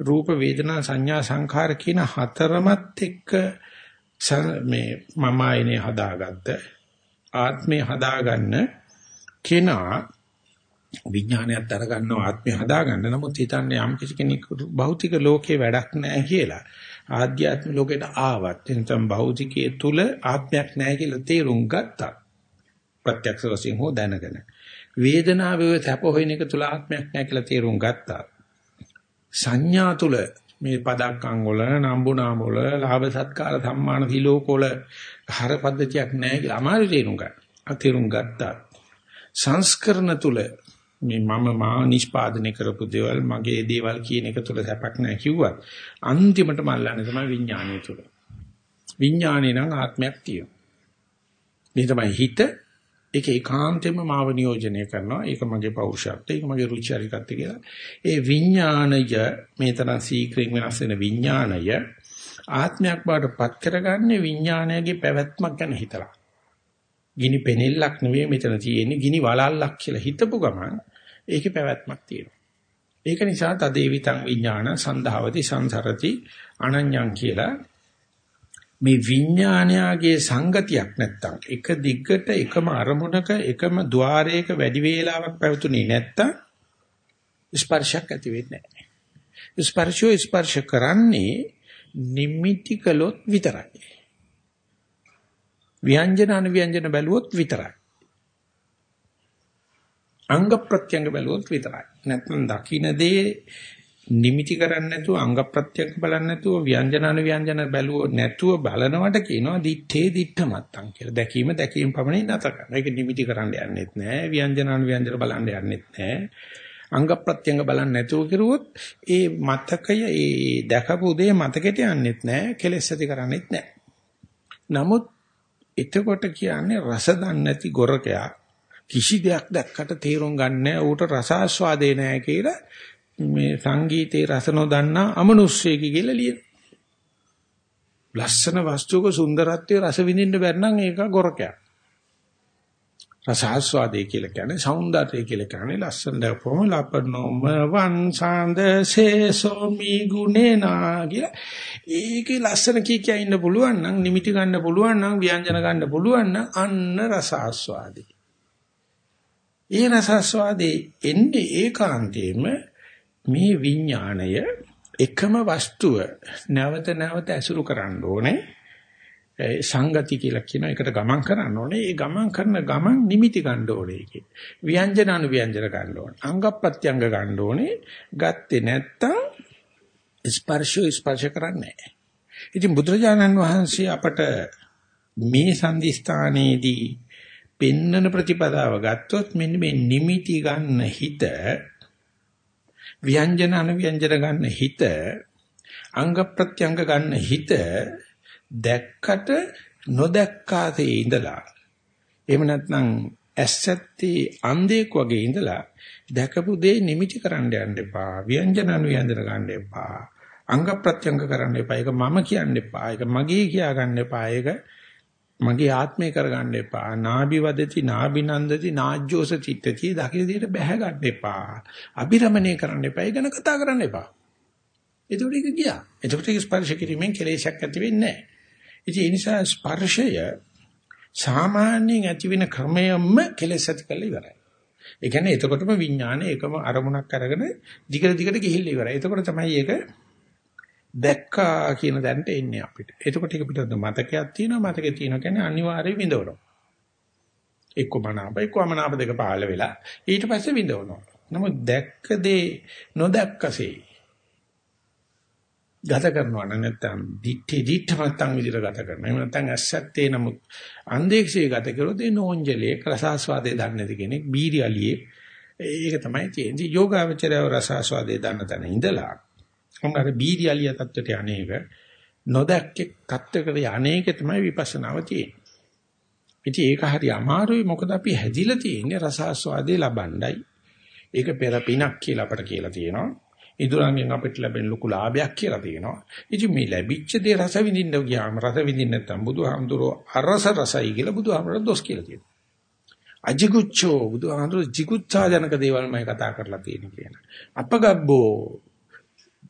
රූප වේදනා සංඥා සංඛාර කියන හතරමත් එක්ක මේ මම ආයනේ හදාගත්ත ආත්මය හදාගන්න කෙනා විඥානයත් අර ගන්නවා ආත්මය හදාගන්න. නමුත් හිතන්නේ යම් කිසි කෙනෙක් භෞතික ලෝකේ වැඩක් නැහැ කියලා. ආධ්‍යාත්ම ලෝකයට ආවත් එතන භෞතිකයේ තුල ආත්මයක් නැහැ කියලා තේරුම් ගත්තා. ප්‍රත්‍යක්ෂ වශයෙන් හෝ දැනගෙන. වේදනාවේ සැප හොයන එක තුල ආත්මයක් නැහැ කියලා තේරුම් ගත්තා. සංඥා තුල මේ පදක්කම් වල නම්බුනාම වල ලාභ සත්කාර සම්මාන සිලෝක වල හර පද්ධතියක් නැහැ කියලා අමාරු තේරුම් ගන්න. අතේරුම් ගත්තා. සංස්කරණ තුල මේ මම මා නිෂ්පාදනය කරපු දේවල් මගේ දේවල් කියන එක තුල සැපක් නැහැ කිව්වත් අන්තිමට මල්ලන්නේ තමයි විඥානය තුල. විඥානේ නම් ආත්මයක් තියෙනවා. මේ තමයි හිත ඒක ඒකාන්තයෙන්ම මාව නියෝජනය කරනවා. ඒක මගේ පෞරුෂත්වය, ඒක මගේ රුචි අරිකත්වය කියලා. ඒ විඥාණය මේ තරම් සීක්‍රින් වෙනස් වෙන විඥාණය ආත්මයක් බවට පත් කරගන්නේ විඥාණයගේ පැවැත්මක් ගැන හිතලා. ගිනි පෙනෙල්ලක් නෙවෙයි මෙතන තියෙන්නේ ගිනි වලල්ලක් කියලා හිතපු ගමන් ඒකේ පැවැත්මක් තියෙනවා. ඒක නිසා තදේවිතං විඥාන සන්ධාවති සංසරති අනඤ්ඤං කියලා මේ විඥානයාගේ සංගතියක් නැත්තම් එක දිග්ගට එකම අරමුණක එකම ద్వාරයක වැඩි වේලාවක් පැවතුනේ නැත්තම් ස්පර්ශයක් ඇති වෙන්නේ නැහැ. ස්පර්ශෝ ස්පර්ශ කරන්නේ නිමිති කළොත් විතරයි. ව්‍යංජන අනුව්‍යංජන බැලුවොත් විතරයි. අංග ප්‍රත්‍යංග බැලුවොත් විතරයි. නැත්නම් දකින්නේ නිමිති කරන්නේ නැතුව අංග ප්‍රත්‍යක්ෂ බලන්නේ නැතුව ව්‍යංජන අනුව්‍යංජන බැලුවෝ නැතුව බලනවට කියනවා දිත්තේ දිත්තමත්තන් කියලා. දැකීම දැකීම පමණින් නැත කරනවා. ඒක නිමිති කරන්න යන්නෙත් නැහැ. ව්‍යංජන අනුව්‍යංජන බලන්න යන්නෙත් නැහැ. අංග ප්‍රත්‍යංග බලන්නේ නැතුව කිරුවොත් ඒ මතකය ඒ දැකපු දේ මතකෙට යන්නෙත් නැහැ. කෙලෙස් ඇති කරන්නේත් නැහැ. නමුත් එතකොට කියන්නේ රස දන්නේ නැති ගොරකයා කිසි දෙයක් දැක්කට තේරුම් ගන්න නැහැ. ඌට රසාස්වාදේ නැහැ කියලා මේ සංගීතේ රස නොදන්නා අමනුෂ්‍යයෙක් කියලා ලියන. ලස්සන වස්තුවක සුන්දරත්වයේ රස විඳින්න බැරි නම් ඒක ගොරකයක්. රසාස්වාදේ කියලා කියන්නේ సౌందර්යය කියලා කියන්නේ ලස්සන දක්වම ලපනොම වංසාන්ද සේසෝමි ගුණේනා කියලා. ඒකේ ලස්සන කී කිය ඉන්න පුළුවන් නම් නිමිති ගන්න පුළුවන් නම් ව්‍යංජන ගන්න පුළුවන් නම් අන්න රසාස්වාදේ. ඒ රසාස්වාදේ එන්නේ ඒකාන්තයෙන්ම මේ විඥාණය එකම වස්තුව නැවත නැවත ඇසුරු කරන්න ඕනේ. සංගති කියලා කියන එකට ගමන් කරන්න ඕනේ. ඒ ගමන් කරන ගමන් නිමිති ගන්න ඕනේ ඒකේ. ව්‍යංජන අනුව්‍යංජන ගන්න ඕනේ. අංග ප්‍රත්‍යංග ගන්න ඕනේ. ගත්තේ නැත්තම් ස්පර්ශය ස්පර්ශ කරන්නේ නැහැ. ඉතින් බුදුරජාණන් වහන්සේ අපට මේ සංදිස්ථානයේදී පෙන්නන ප්‍රතිපදාව ගත්තොත් මෙන්න මේ නිමිති ගන්න හිත ව්‍යංජන අනුව්‍යංජන ගන්න හිත අංග ප්‍රත්‍යංග ගන්න හිත දැක්කට නොදැක්කාතේ ඉඳලා එහෙම නැත්නම් ඇස්සැත්තේ අන්ධෙක් වගේ ඉඳලා දැකපු දේ නිමිති කරන්න යන්න එපා ව්‍යංජන අනුව්‍යංජන ගන්න එපා අංග ප්‍රත්‍යංග කරන්න එපා. ඒක මම කියන්න එපා ඒක මගේ කියා ගන්න එපා. ඒක මගේ ආත්මය කරගන්න එපා. නාභි වදති නාභි නන්දති නාජ්ජෝස චිත්තති දකින දෙයට බැහැ ගන්න එපා. අබිරමණය කරන්න එපා. ඒ ගැන කතා කරන්න එපා. ඒකට ඒක ගියා. ඒකට ඒක ස්පර්ශ කිරීමෙන් කෙලෙසක් ඇති වෙන්නේ නැහැ. ඉතින් ඒ නිසා ස්පර්ශය සාමාන්‍යයෙන් ඇති වෙන ක්‍රමයම කෙලෙස් ඇති කරලා ඉවරයි. ඒ කියන්නේ එතකොටම විඥානය එකම අරමුණක් අරගෙන දිගට දිගට ගිහිල්ලා ඉවරයි. එතකොට තමයි ඒක දැක්කා කියන දැනට එන්නේ අපිට. එතකොට ඒක පිටත මතකයක් තියෙනවා මතකේ තියෙනවා කියන්නේ අනිවාර්යයෙන් විඳවනවා. එක්ක මනාප එක්ක අමනාප දෙක පහළ වෙලා ඊට පස්සේ විඳවනවා. නමුත් දැක්ක දේ නොදැක්කසේ ගත කරනවා නැත්නම් දිත්තේ දිත්තමත්තන් විදිහට ගත කරනවා. එහෙම නැත්නම් ඇස්සත්තේ නමුත් අන්දේක්ෂයේ ගත කරොත් ඒ නෝන්ජලයේ රසාස්වාදයේ දන්නේ නැති කෙනෙක් බීරියලියේ ඒක තමයි තියෙන්නේ. යෝගාවචරය රසාස්වාදයේ දන්න තැන ඉඳලා මොකද අර බීරියලිය தත්වයට අනේක නොදැක්කේ தත්වයකට අනේක තමයි විපස්සනාව තියෙන්නේ. ඉතින් ඒක හරි අමාරුයි මොකද අපි හැදිලා තියෙන්නේ රසාස්වාදේ ලබණ්ඩයි. ඒක පෙර පිනක් කියලා අපට කියලා තියෙනවා. ඉදurangෙන් අපිට ලැබෙන ලොකු ලාභයක් කියලා තියෙනවා. ඉතින් මේ ලැබිච්ච දේ රස විඳින්න ගියාම රස විඳින්න නැත්නම් බුදුහාමුදුරෝ අරස රසයි කියලා බුදුහාමුදුරෝ දොස් කියලා කියනවා. අජිගුච්ඡෝ බුදුහාමුදුරෝ jigutsa ජනක දේවල් මම කතා කරලා තියෙන කියන. අපගබ්බෝ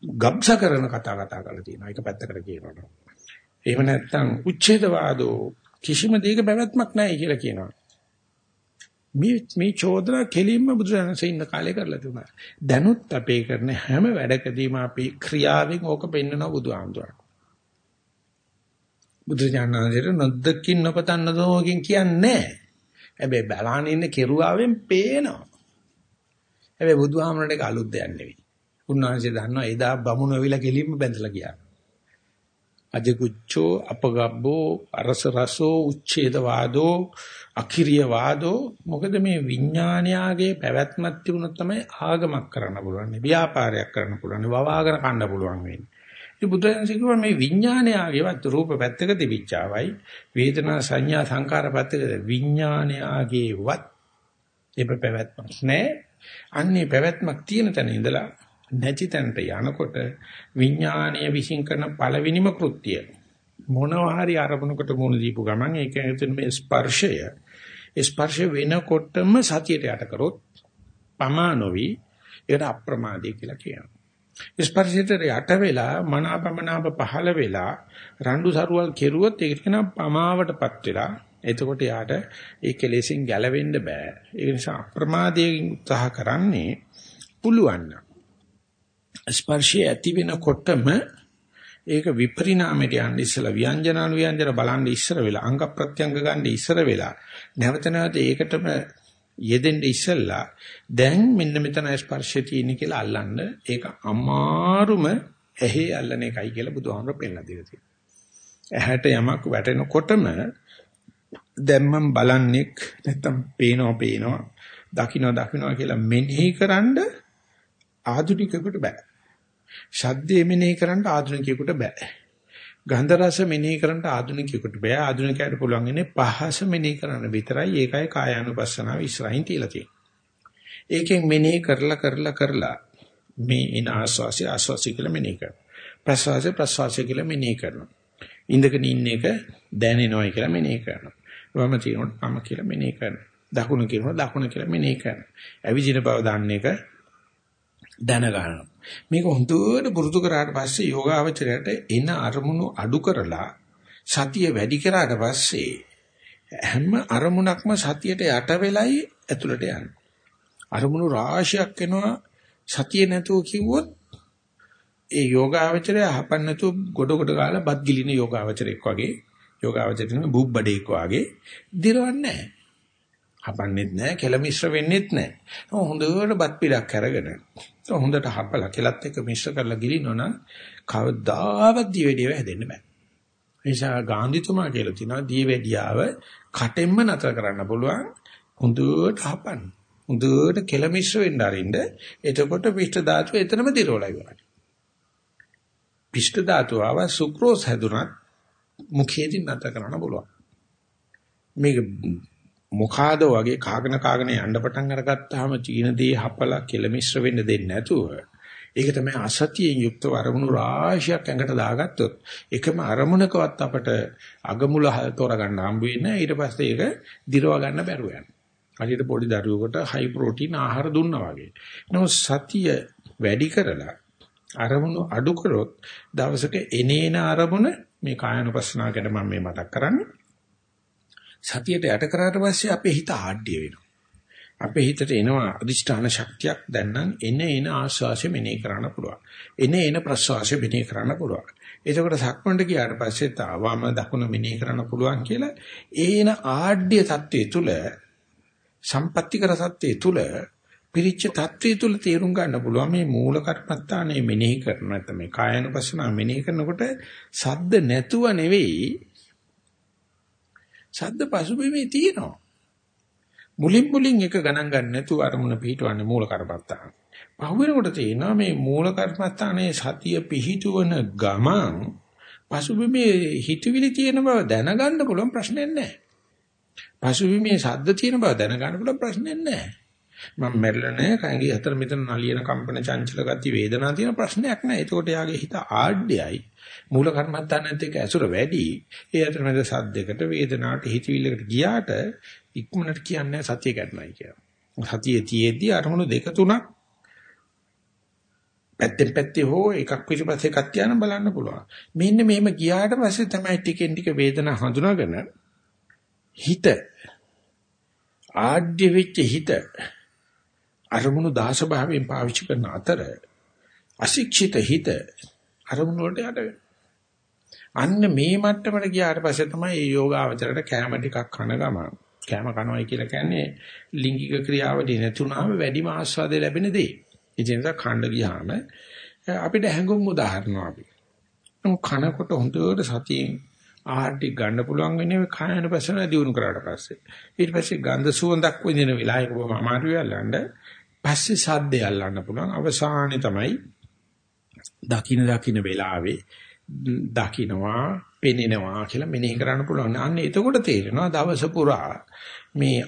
ගබ්ස කරන කතා කතා කරලා තියෙනවා. ඒක පැත්තකට කියනවා. එහෙම නැත්නම් උච්ඡේදවාදෝ කිසිම දෙයක පැවැත්මක් නැහැ කියලා කියනවා. මේ මේ චෝදනා කෙලින්ම බුදුරජාණන්සේ ඉන්න කාලේ කරලා තිබුණා. දැනුත් අපේ කරන හැම වැඩකදීම අපි ක්‍රියාවෙන් ඕක පෙන්නනවා බුදුහාමුදුරන්. බුදුරජාණන්සේ නොදකින් නොපතන්න දෝකින් කියන්නේ හැබැයි බලහන් ඉන්න කෙරුවාවෙන් පේනවා. හැබැයි බුදුහාමුදුරන්ට ඒක අලුත් දෙයක් නෙවෙයි. උන්වහන්සේ දන්නවා එදා බමුණු වෙවිලා කෙලින්ම බැඳලා ගියා. අජකුච්චෝ අපගබ්බෝ අරස රසෝ උච්ඡේද වාදෝ අකිරිය වාදෝ මොකද මේ විඥානයාගේ පැවැත්මක් තිබුණොත් තමයි ආගමක් කරන්න පුළුවන් ව්‍යාපාරයක් කරන්න පුළුවන් වවාගෙන කන්න පුළුවන් වෙන්නේ. ඉතින් බුදුන් කිව්වා මේ විඥානයාගේවත් රූප පැත්තක තිබිච්චාවයි වේදනා සංඥා සංකාර පැත්තක විඥානයාගේවත් ඒ පැවැත්මක් නැහැ අන්නේ පැවැත්මක් තියෙන තැන ඉඳලා නැති තැනට යනකොට විඥානීය විශ්ින් කරන පළවෙනිම කෘත්‍යය මොනවා හරි අරමුණකට මුණ දීපු ගමන් ඒක ඇතුළේ මේ ස්පර්ශය ස්පර්ශ වෙනකොටම සතියට යට කරොත් පමානොවි ඒකට අප්‍රමාදී කියලා කියනවා. ස්පර්ශයට යට වෙලා මනාපමනාප පහළ වෙලා රණ්ඩු සරුවල් කෙරුවොත් ඒක කියනවා පමාවටපත් වෙලා එතකොට යාට ඒ කෙලෙසින් ගැලවෙන්න බෑ. ඒ නිසා අප්‍රමාදයෙන් උත්සාහ කරන්නේ පුළුවන් නම් ස්පර්ශය ඇති වෙනකොටම ඒක විපරිණාමයට යන්න ඉස්සලා ව්‍යංජන අනුව්‍යංජන බලන්න ඉස්සර වෙලා අංග ප්‍රත්‍යංග ගන්න ඉස්සර වෙලා නැවත නැවත ඒකටම යෙදෙන්න ඉස්සලා දැන් මෙන්න මෙතන ස්පර්ශය තියෙන කියලා අල්ලන්න ඒක අමාරුම ඇහි අල්ලන එකයි කියලා බුදුහාමර පෙන්නලා දීලා තියෙනවා. ඇහැට යමක් වැටෙනකොටම දැන් මම බලන්නේ නැත්තම් පේනවා පේනවා දකින්න දකින්න කියලා මෙනෙහි කරන්න ආධුනිකයෙකුට බෑ. ශබ්දයේ මෙනෙහි කරන්න ආධුනිකයෙකුට බෑ. ගන්ධ රස මෙනෙහි කරන්න ආධුනිකයෙකුට බෑ. ආධුනිකයට පුළුවන් ඉන්නේ පහස මෙනෙහි කරන්න විතරයි. ඒකයි කායානුපස්සනාව ඉස්සරහින් තියලා තියෙන්නේ. ඒකෙන් මෙනෙහි කරලා කරලා කරලා මේ ඉන ආස්වාසි ආස්වාසි කියලා මෙනෙහි කරනවා. ප්‍රසවාසය ප්‍රසවාසය කියලා මෙනෙහි කරනවා. ඉඳගෙන ඉන්න එක දැනෙනවයි කියලා මෙනෙහි කරනවා. වම තියෙනකොට වම කියලා මෙනෙහි කරනවා. දකුණ කියනකොට දකුණ කියලා මෙනෙහි කරනවා. අවිජින බව දන්න එක දැන ගන්නවා. මේක හොඳට පුරුදු කරාට පස්සේ යෝගාවචරයට එන අරමුණු අඩු කරලා සතිය වැඩි කරාට පස්සේ හැම අරමුණක්ම සතියට යට වෙලයි ඇතුළට යන්නේ. අරමුණු රාශියක් එනවා සතිය නැතුව කිව්වොත් ඒ යෝගාවචරය අහපන්න නැතුව ගොඩ ගොඩ ගාලා බත් ගිලින යෝගාවචරයක් වගේ යෝගාවචරයෙන් බුබ්බඩේක් වගේ දිරවන්නේ නැහැ. හපන්නෙත් නැහැ, කෙල මිශ්‍ර වෙන්නෙත් නැහැ. හොඳට බත් පිටක් අරගෙන හොඳට හපලා කෙලත් එක්ක මිශ්‍ර කරලා ගිලිනවනම් කවදාවත් දිවෙඩියව හැදෙන්න බෑ. ඒ නිසා ගාන්ධිතුමා කියලා තිනවා දිවෙඩියාව කටෙන්ම නතර කරන්න පුළුවන් හොඳට හපන්න. හොඳට කෙල මිශ්‍ර වෙන්න අරින්න. එතකොට පිෂ්ඨ ධාතුව එතනම දිරවලා ඉවරයි. පිෂ්ඨ ධාතුව ආව සුක්‍රෝස් හැදුනත් මුඛයේදී නතර කරන්න පුළුවන්. මේක මොකාද වගේ කාගෙන කාගෙන යන්න පටන් අරගත්තාම චීනදී හපලා කෙලමිශ්‍ර වෙන්න දෙන්නේ නැතුව ඒක තමයි අසතියෙන් යුක්ත අරමුණු රාශියක් ඇඟට දාගත්තොත් එකම අරමුණකවත් අපට අගමුල තෝරගන්න හම්බ වෙන්නේ ඊට පස්සේ ඒක දිරව ගන්න බැරුව යනවා. හරියට පොඩි දරුවෙකුට හයි ප්‍රෝටීන් ආහාර දුන්නා වගේ. නමුත් සතිය වැඩි කරලා අරමුණු අඩු කරොත් දවසක එනේන අරමුණ මේ කායනුපස්සනාව ගැන මම මේ මතක් කරන්නේ. සතියට යට කරාට පස්සේ අපේ හිත ආඩ්‍ය වෙනවා. අපේ හිතට එනවා අදිෂ්ඨාන ශක්තියක් දැන් නම් එන එන ආස්වාසය මෙනෙහි කරන්න පුළුවන්. එන එන ප්‍රස්වාසය මෙනෙහි කරන්න පුළුවන්. එතකොට සක්මණට ගියාට පස්සේ තාවම දකුණ මෙනෙහි කරන්න පුළුවන් කියලා ඒන ආඩ්‍ය தත්ත්වයේ තුල සම්පත්‍තිකර සත්‍යයේ තුල පිරිච්ච தත්ත්වයේ තුල තේරුම් ගන්න පුළුවන් මේ මූල කර්මත්තානේ මෙනෙහි කරන නැත්නම් මේ කායනුපස්සනාව මෙනෙහි කරනකොට සද්ද නැතුව නෙවෙයි ශබ්ද පසුබිමේ තියෙනවා. මුලින් මුලින් එක ගණන් ගන්න නැතුව අරමුණ පිහිටවන්නේ මූල කර්මත්තාන. පහුවෙනකොට තේනවා මේ මූල කර්මත්තානේ සතිය පිහිටවන ගමන් පසුබිමේ හිතවිලි තියෙන බව දැනගන්න පුළුවන් ප්‍රශ්නයක් නැහැ. පසුබිමේ ශබ්ද තියෙන බව දැනගන්න පුළුවන් ප්‍රශ්නයක් නැහැ. මම මැරිලා නැහැ. කංගි අතර මෙතන නලියන කම්පන චංචල ගති වේදනා තියෙන ප්‍රශ්නයක් නැහැ. ඒකට යාගේ හිත ආඩ්‍යයි. මූල කර්මත්තානෙත් එක්ක ඇසුර වැඩි. ඒ අතරමැද සද්දයකට වේදනාවට හිතවිල්ලකට ගියාට ඉක්මනට කියන්නේ සතිය ගන්නයි කියලා. සතියේ තියේදී අරමුණු දෙක තුනක් පැත්තෙන් පැත්තේ හෝ එකක් පිටිපස්සේ එකක් තියන බලන්න පුළුවන්. මෙන්න මෙහෙම ගියාට පස්සේ තමයි ටිකෙන් ටික වේදනා හඳුනාගෙන හිත ආඩ්‍ය වෙච්ච හිත අරමුණු දාස භාවයෙන් පාවිච්චි කරන අතර අශික්ෂිත හිත අරමුණු වලට යට වෙනවා. අන්න මේ මට්ටමට ගියාට පස්සේ තමයි මේ යෝගාවචරයට කැම ටිකක් කන ගමන් කැම කනවයි කියලා කියන්නේ ලිංගික ක්‍රියාවලිය නැතුණාම වැඩිම ආස්වාදය ලැබෙන දේ. ඉතින් ඒක ඛණ්ඩ ගියාම අපිට හැඟුම් උදාහරණ අපි. නමුත් කනකොට හොඳට සතියෙන් ආහාර ටික ගන්න පුළුවන් වෙන්නේ කායන පසන දිනු කරාට පස්සේ. ඊට පස්සේ ගන්ධ සුවඳක් විඳින වෙලාවක බොහොම අමාරු වෙලඳ පස්සේ සද්දය අල්ලන්න පුළුවන්. අවසානයේ තමයි දකින දකින වෙලාවේ දකින්නවා, පෙනෙනවා කියලා මෙනෙහි කරන්න පුළුවන්. අන්න එතකොට තේරෙනවා දවස පුරා මේ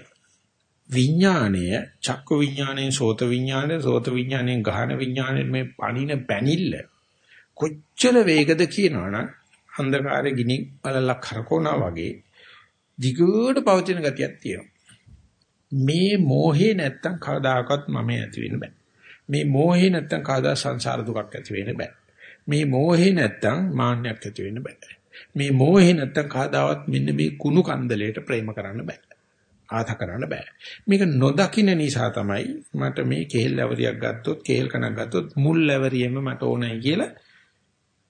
විඥාණය චක්ක විඥාණයෙන් සෝත විඥාණය සෝත විඥාණයෙන් ගහන විඥාණයෙන් මේ පණින පැනිල්ල කොච්චර වේගද කියනවනම් අන්ධකාරයේ ගිනි බලලක් කරකවනා වගේ දිගට පවතින ගතියක් තියෙනවා. මේ මෝහේ නැත්තම් කවදාකවත් මම ඇති වෙන්න බෑ. මේ මෝහේ නැත්තම් කවදා සංසාර දුකක් ඇති වෙන්න බෑ. මේ මෝහේ නැත්තම් මාන්නයක් ඇති වෙන්න බෑ. මේ මෝහේ නැත්තම් කවදාවත් මෙන්න මේ කුණු කන්දලයට ප්‍රේම කරන්න බෑ. ආත කරන්න බෑ. මේක නොදකින්න නිසා තමයි මට මේ කේල් ලැවරියක් ගත්තොත් කේල් කනක් ගත්තොත් මුල් ලැවරියෙම මට ඕනයි කියලා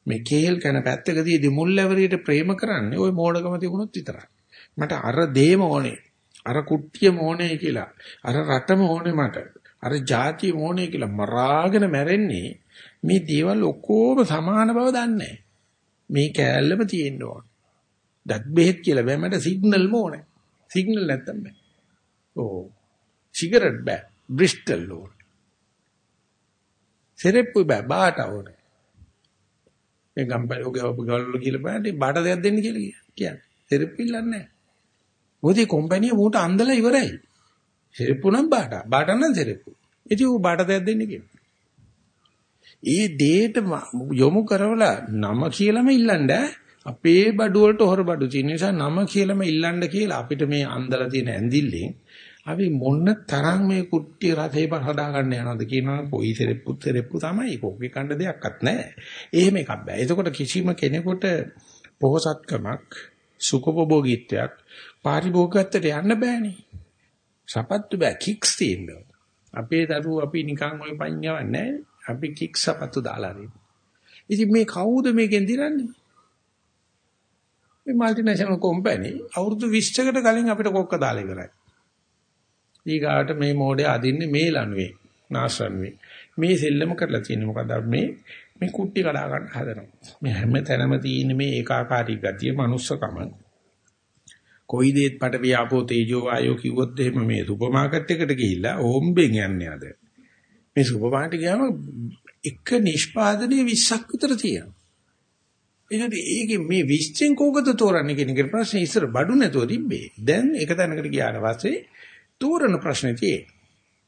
මේ කේල් කන පැත්තකදීදී මුල් ලැවරියට ප්‍රේම කරන්නේ ওই මෝඩකම තිබුණොත් විතරයි. මට අර දේම ඕනේ. අර කුට්ටියම ඕනේ කියලා. අර රටම ඕනේ මට. අර ಜಾතිය ඕනේ කියලා මරාගෙන මැරෙන්නේ මේ දේවල් ඔක්කොම සමාන බව දන්නේ මේ කෑල්ලම තියෙන්න ඕන. දත් බෙහෙත් කියලා බෑ මට සිග්නල්ම ඕනේ. සිග්නල් නැත්තම් බෑ. ඕ. සිගරට් බෑ. බ්‍රිස්ටල් ඕනේ. සෙරෙප්පු බෑ බාට ඕනේ. මේ ගම්පලෝගේ ඔබගල්ලෝ කියලා බලන්න බාට දෙයක් දෙන්න කියලා කියන්නේ. සෙරෙප්පු ඉල්ලන්නේ නැහැ. මොකද මේ කම්පැනි මූට අන්දලා ඉවරයි. සෙරෙප්පු නම් බාට. බාට නම් සෙරෙප්පු. ඉතින් ඌ බාට දෙයක් දෙන්න කියලා. ඒ දේට යොමු කරවලා නම කියලාම ඉල්ලන්න අපේ බඩු වලට හොර බඩු තියෙන නිසා නම කියලාම ඉල්ලන්න කියලා අපිට මේ අන්දලා තියෙන ඇඳිල්ලෙන් අපි මොන්න තරම් මේ කුට්ටි රතේ හදා ගන්න යනවද කියනවා කොයි සෙරෙප්පු සෙරෙප්පු තමයි කෝකේ කන්න දෙයක්වත් නැහැ. එහෙම එකක් බෑ. එතකොට කිසිම කෙනෙකුට පොහසත්කමක් සුඛෝපභෝගීත්වයක් පාරිභෝගිකත්වයට යන්න බෑනේ. සපත්තු බෑ කික්ස් තියෙනවා. අපේ දරුවෝ අපි නිකන් ওই පඤ්ඤාවක් නැහැ. අපි කික්ස් සපත්තු දාලා දෙනවා. ඉතින් මේ කවුද මේකෙන් දිරන්නේ? මේ মালටිනේෂනල් කම්පැනි අවුරුදු 20කට කලින් අපිට කොක්ක දාලා ඉවරයි. ඊගාට මේ මෝඩේ අදින්නේ මේ ලණුවේ, නාස්රණුවේ. මේ සෙල්ලම කරලා තියෙන්නේ මොකද මේ මේ කුට්ටි කඩා ගන්න හදනවා. මේ හැම තැනම තියෙන මේ ඒකාකාරී ගතිය, manussකම කොයි දෙයක් පට වියාපෝ තේජෝ වායෝ කිව්වොත් එහෙම මේ සුපර් මාකට් එකට ගිහිල්ලා ඕම්බෙන් යන්නේ අද. මේ සුපර් මාකට් ගියාම එක නිෂ්පාදනයේ 20ක් විතර තියෙනවා. එහෙනම් ඒකේ මේ 20න් කෝකද තෝරන්නේ කියන එක ප්‍රශ්නේ ඉස්සර බඩු නැතුව තිබ්බේ. දැන් එක තැනකට ගියාට පස්සේ තෝරන ප්‍රශ්නේ තියෙන්නේ.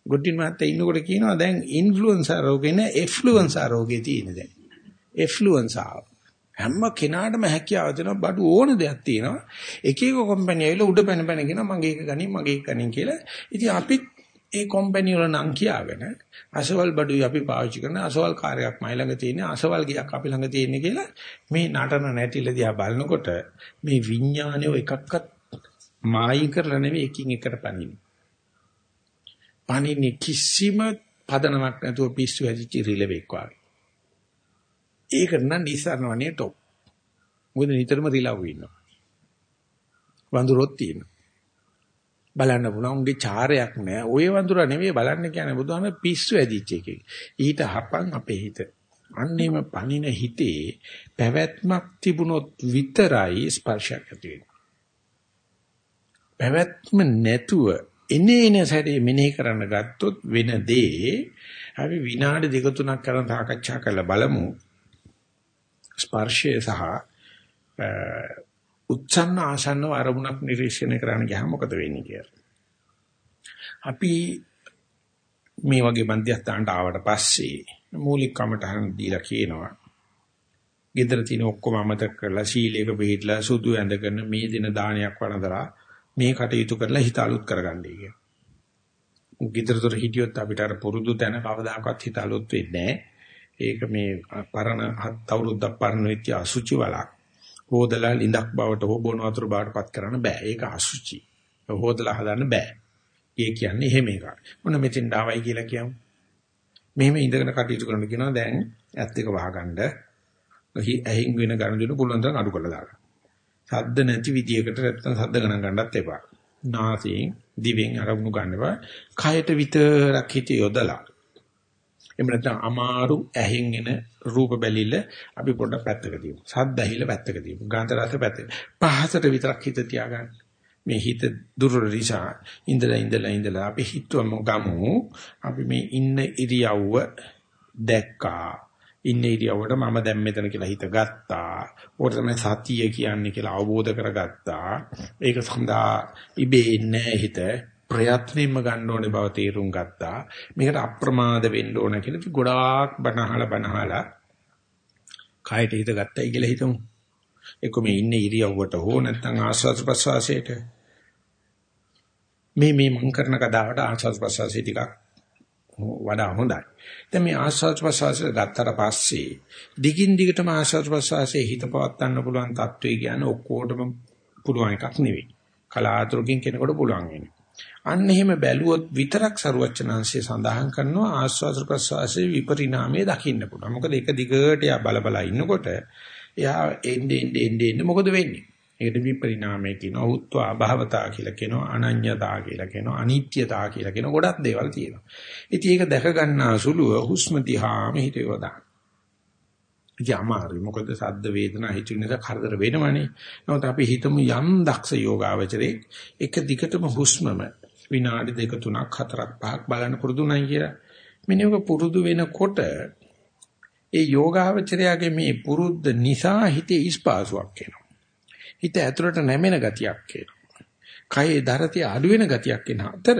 ගොඩින් මහත්තයා ඉන්නකොට කියනවා දැන් ඉන්ෆ්ලුවෙන්සර් රෝගේ නෑ එෆ්ලුවෙන්සර් රෝගේ තියෙන දැන්. එෆ්ලුවෙන්සර් හැම කෙනාටම හැකියාව දෙනවා බඩු ඕන දෙයක් තියෙනවා. එක එක කම්පැනි ඇවිල්ලා උඩ පැන පැන කියනවා මගේ එක ගනින් මගේ එක ගනින් කියලා. ඉතින් අපිත් ඒ කම්පැනි වල නම් කියාගෙන අසවල් බඩුයි අපි පාවිච්චි කරන අසවල් කාර්යයක් මයි ළඟ තියෙන අසවල් ගියක් අපි ළඟ තියෙන කියලා මේ නටන නැටිල දිහා බලනකොට මේ විඥානය එකක්වත් මායින් කරලා නෙවෙයි එකින් එකට පනින්නේ. පනින්නේ කිසිම පදනමක් නැතුව පිස්සු ඇදිච්ච රිලෙවෙක් වගේ. ඒක නම් නිසරණවනේ টොප්. මොකද නිතරම රිලව් ඉන්නවා. වඳුරොත් තියෙනවා. බලන්න පුළුවන් උන්ගේ චාරයක් නෑ. ඔය වඳුර නෙවෙයි බලන්න කියන්නේ බුදුහාම පිස්සු ඇදිච්ච එකේ. ඊට හපන් අපේ හිත. අන්නේම පණින හිතේ පැවැත්මක් තිබුණොත් විතරයි ස්පර්ශයක් ඇති වෙන්නේ. පැවැත්ම නැතුව එනේන සැරේ මෙනෙහි කරන්න ගත්තොත් වෙන දේ අපි විනාඩි දෙක තුනක් කරන් සාකච්ඡා කරලා බලමු. ස්පර්ශය සහ උච්ඡන්න ආසන්නව අරමුණක් නිරීක්ෂණය කරන්න ගියාම මොකද වෙන්නේ කියලා. අපි මේ වගේ මධ්‍යස්ථානට ආවට පස්සේ මූලික කමටහන් දීලා කියනවා. ගෙදර තියෙන ඔක්කොම අමතක කරලා සීලයක පිළිట్లా සුදු ඇඳගෙන මේ දින දානයක් වළඳලා මේ කටයුතු කරලා හිත අලුත් කරගන්නයි කියන. ගෙදරතොර හිටියොත් අපිට අර පුරුදු තැන කවදාකවත් හිත අලුත් වෙන්නේ ඒක මේ පරණ හත් අවුරුද්දක් පරණ වෙච්ච අසුචි වලක්. හොදලා ලිඳක් බවට හෝ බොන වතුර බවට පත් කරන්න බෑ. ඒක අසුචි. හොදලා හදන්න බෑ. ඒ කියන්නේ එහෙම එකක්. මොන මෙතෙන් ආවයි කියලා කියමු. මෙහෙම ඉඳගෙන කටයුතු කරන්න කියනවා දැන් ඇත් එක වහගන්න. ඇහින් වෙන ගණන් පුළුවන් තරම් අඩු කරලා දාගන්න. සද්ද නැති විදියකට නැත්තම් සද්ද ගණන් ගන්නත් එපා. නාසයෙන් දිවෙන් අරමුණු ගන්නවා. කයට විතරක් හිත යොදලා. එහෙම නැත්නම් අමාරු ඇහෙන් එන රූප බැලිල්ල අපි පොඩ්ඩක් පැත්තක තියමු. සද්ද ඇහිලා පැත්තක තියමු. ගාන්ධ රස පැත්තක. පහසට විතරක් හිත තියාගන්න. මේ හිත දුර්වල නිසා ඉඳලා ඉඳලා ඉඳලා අපි හිතුවම ගමු අපි මේ ඉන්න ඉරියව්ව දැක්කා ඉන්න ඉරියව්වට මම දැන් මෙතන කියලා හිත ගත්තා ඕක තමයි සතිය කියන්නේ කියලා අවබෝධ කරගත්තා ඒක සඳහා ඉබේ නෑ හිත ප්‍රයත්නෙම ගන්න ඕනේ බව තේරුම් ගත්තා මේකට අප්‍රමාද වෙන්න ඕන කියලා ගොඩාක් බනහලා බනහලා කයට හිත ගත්තයි කියලා හිතමු එක්ක මේ ඉන්නේ ඉරියව්වට හෝ නැත්නම් ආස්වාද ප්‍රසවාසයට මේ මේ මං කරන කතාවට ආස්වාද ප්‍රසවාසය ටිකක් වඩා හොඳයි. දැන් මේ ආස්වාද ප්‍රසවාසය ගත්තට පස්සේ දිගින් දිගටම ආස්වාද ප්‍රසවාසයේ හිත පවත්වන්න පුළුවන් තත්ත්වය කියන්නේ ඔක්කොටම පුළුවන් එකක් නෙවෙයි. කලාතුරකින් කෙනෙකුට පුළුවන් වෙන්නේ. අන්න එහෙම බැලුවොත් විතරක් සරුවචනාංශය සඳහන් කරනවා ආස්වාද ප්‍රසවාසයේ විපරිණාමය දකින්න පුළුවන්. මොකද එක දිගට යා බල බල ඉන්නකොට එයා එන්නේ එන්නේ එන්නේ මොකද වෙන්නේ? ඒකට විපරිණාමය කියනවා උත්වා භවතා කියලා කියනවා අනඤ්‍යතා කියලා කියනවා අනිත්‍යතා කියලා කියන ගොඩක් දේවල් තියෙනවා. ඉතින් ඒක දැක ගන්නා සුළුව හුස්ම දිහාම හිත යොදා. ඉතින් අමාරුයි මොකද සද්ද වේදනා හිතුන නිසා කරදර වෙනවනේ. නමුත් අපි හිතමු යම් දක්ෂ යෝගාවචරේ එක දිගටම හුස්මම විනාඩි දෙක තුනක් හතරක් පහක් බලන්න පුරුදු නැහැ කියලා. මෙන්න පුරුදු වෙනකොට ඒ යෝගාවචරයාගේ මේ පුරුද්ද නිසා හිතේ ඉස්පාසුවක් එනවා. හිත ඇතුළට නැමෙන ගතියක් එනවා. කයේ දරතිය අඩු වෙන ගතියක් එන අතර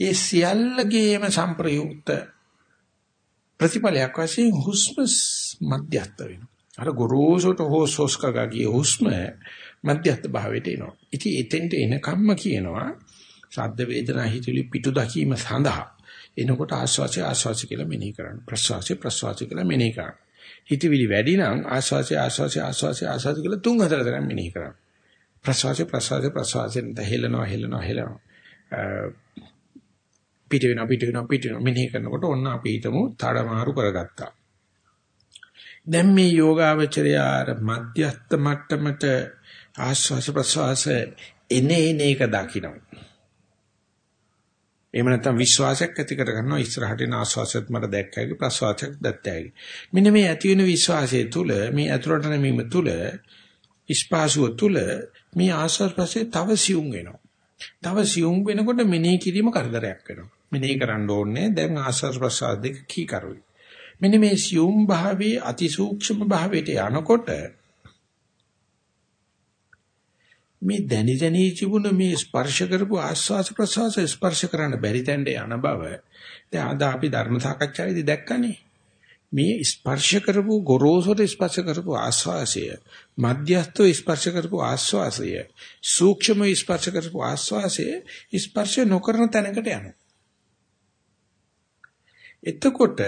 ඒ සියල්ලගේම සංප්‍රයුක්ත ප්‍රතිපලයක් වශයෙන් හුස්ම මධ්‍යස්ත වෙනවා. අර ගොරෝසුට හොස්ෝස්ක ගාගේ හුස්ම මධ්‍යස්ත භාවයට එනවා. ඉතින් එතෙන්ට එනකම්ම කියනවා ශබ්ද වේදනා හිතුලි පිටු දකීම සඳහා එනකොට ආස්වාසිය ආස්වාසිය කියලා මෙනෙහි කරන්න. ප්‍රස්වාසිය ප්‍රස්වාසිය කියලා මෙනෙහි කරන්න. හිතවිලි වැඩි නම් ආස්වාසය ආස්වාසය ආස්වාසය ආස්වාසය කියලා තුන් හතර තරම් මෙනෙහි කරන්න. ප්‍රසවාසය ප්‍රසවාසය ප්‍රසවාසයෙන් තහෙලනවා හෙලනවා හෙලනවා. පිට වෙනවා පිට වෙනවා පිට වෙනවා මෙනෙහි කරනකොට ඔන්න අපි හිතමු තඩමාරු කරගත්තා. දැන් මේ යෝගාවචරය අර මධ්‍යස්ත මට්ටමට ආස්වාස ප්‍රසවාස එනේ එන එක දකින්න. එහෙම නැත්නම් විශ්වාසයක් ඇති කර ගන්නවා ඉස්සරහට එන ආස්වාසයත් මට දැක්කයි ප්‍රසවාසයක් දැක්කයි. මෙන්න මේ ඇති වෙන විශ්වාසය තුල මේ අතුරට නැමීම තුල ඉස්පාසුව තුල මේ ආස්වාද ප්‍රසේ තව සියුම් වෙනවා. තව සියුම් වෙනකොට මෙනෙහි කිරීම කරදරයක් වෙනවා. මෙනෙහි කරන්න ඕනේ. දැන් ආස්වාද ප්‍රසාද දෙක කී කරුයි. මෙන්න මේ සියුම් භාවයේ අතිසූක්ෂම භාවයට යනකොට මේ දැනි දැනි තිබුණ මේ ස්පර්ශ කරපු ආස්වාස ප්‍රසවාස ස්පර්ශ කරන්න බැරි තැනට යන බව. දැන් අද අපි ධර්ම සාකච්ඡාවේදී දැක්කනේ. මේ ස්පර්ශ කරපු ගොරෝසුට ස්පර්ශ කරපු ආස්වාසය මධ්‍යස්ථව ස්පර්ශ කරපු ආස්වාසය සූක්ෂම ස්පර්ශ කරපු ආස්වාසය ස්පර්ශ නොකරන තැනකට යනවා. එතකොට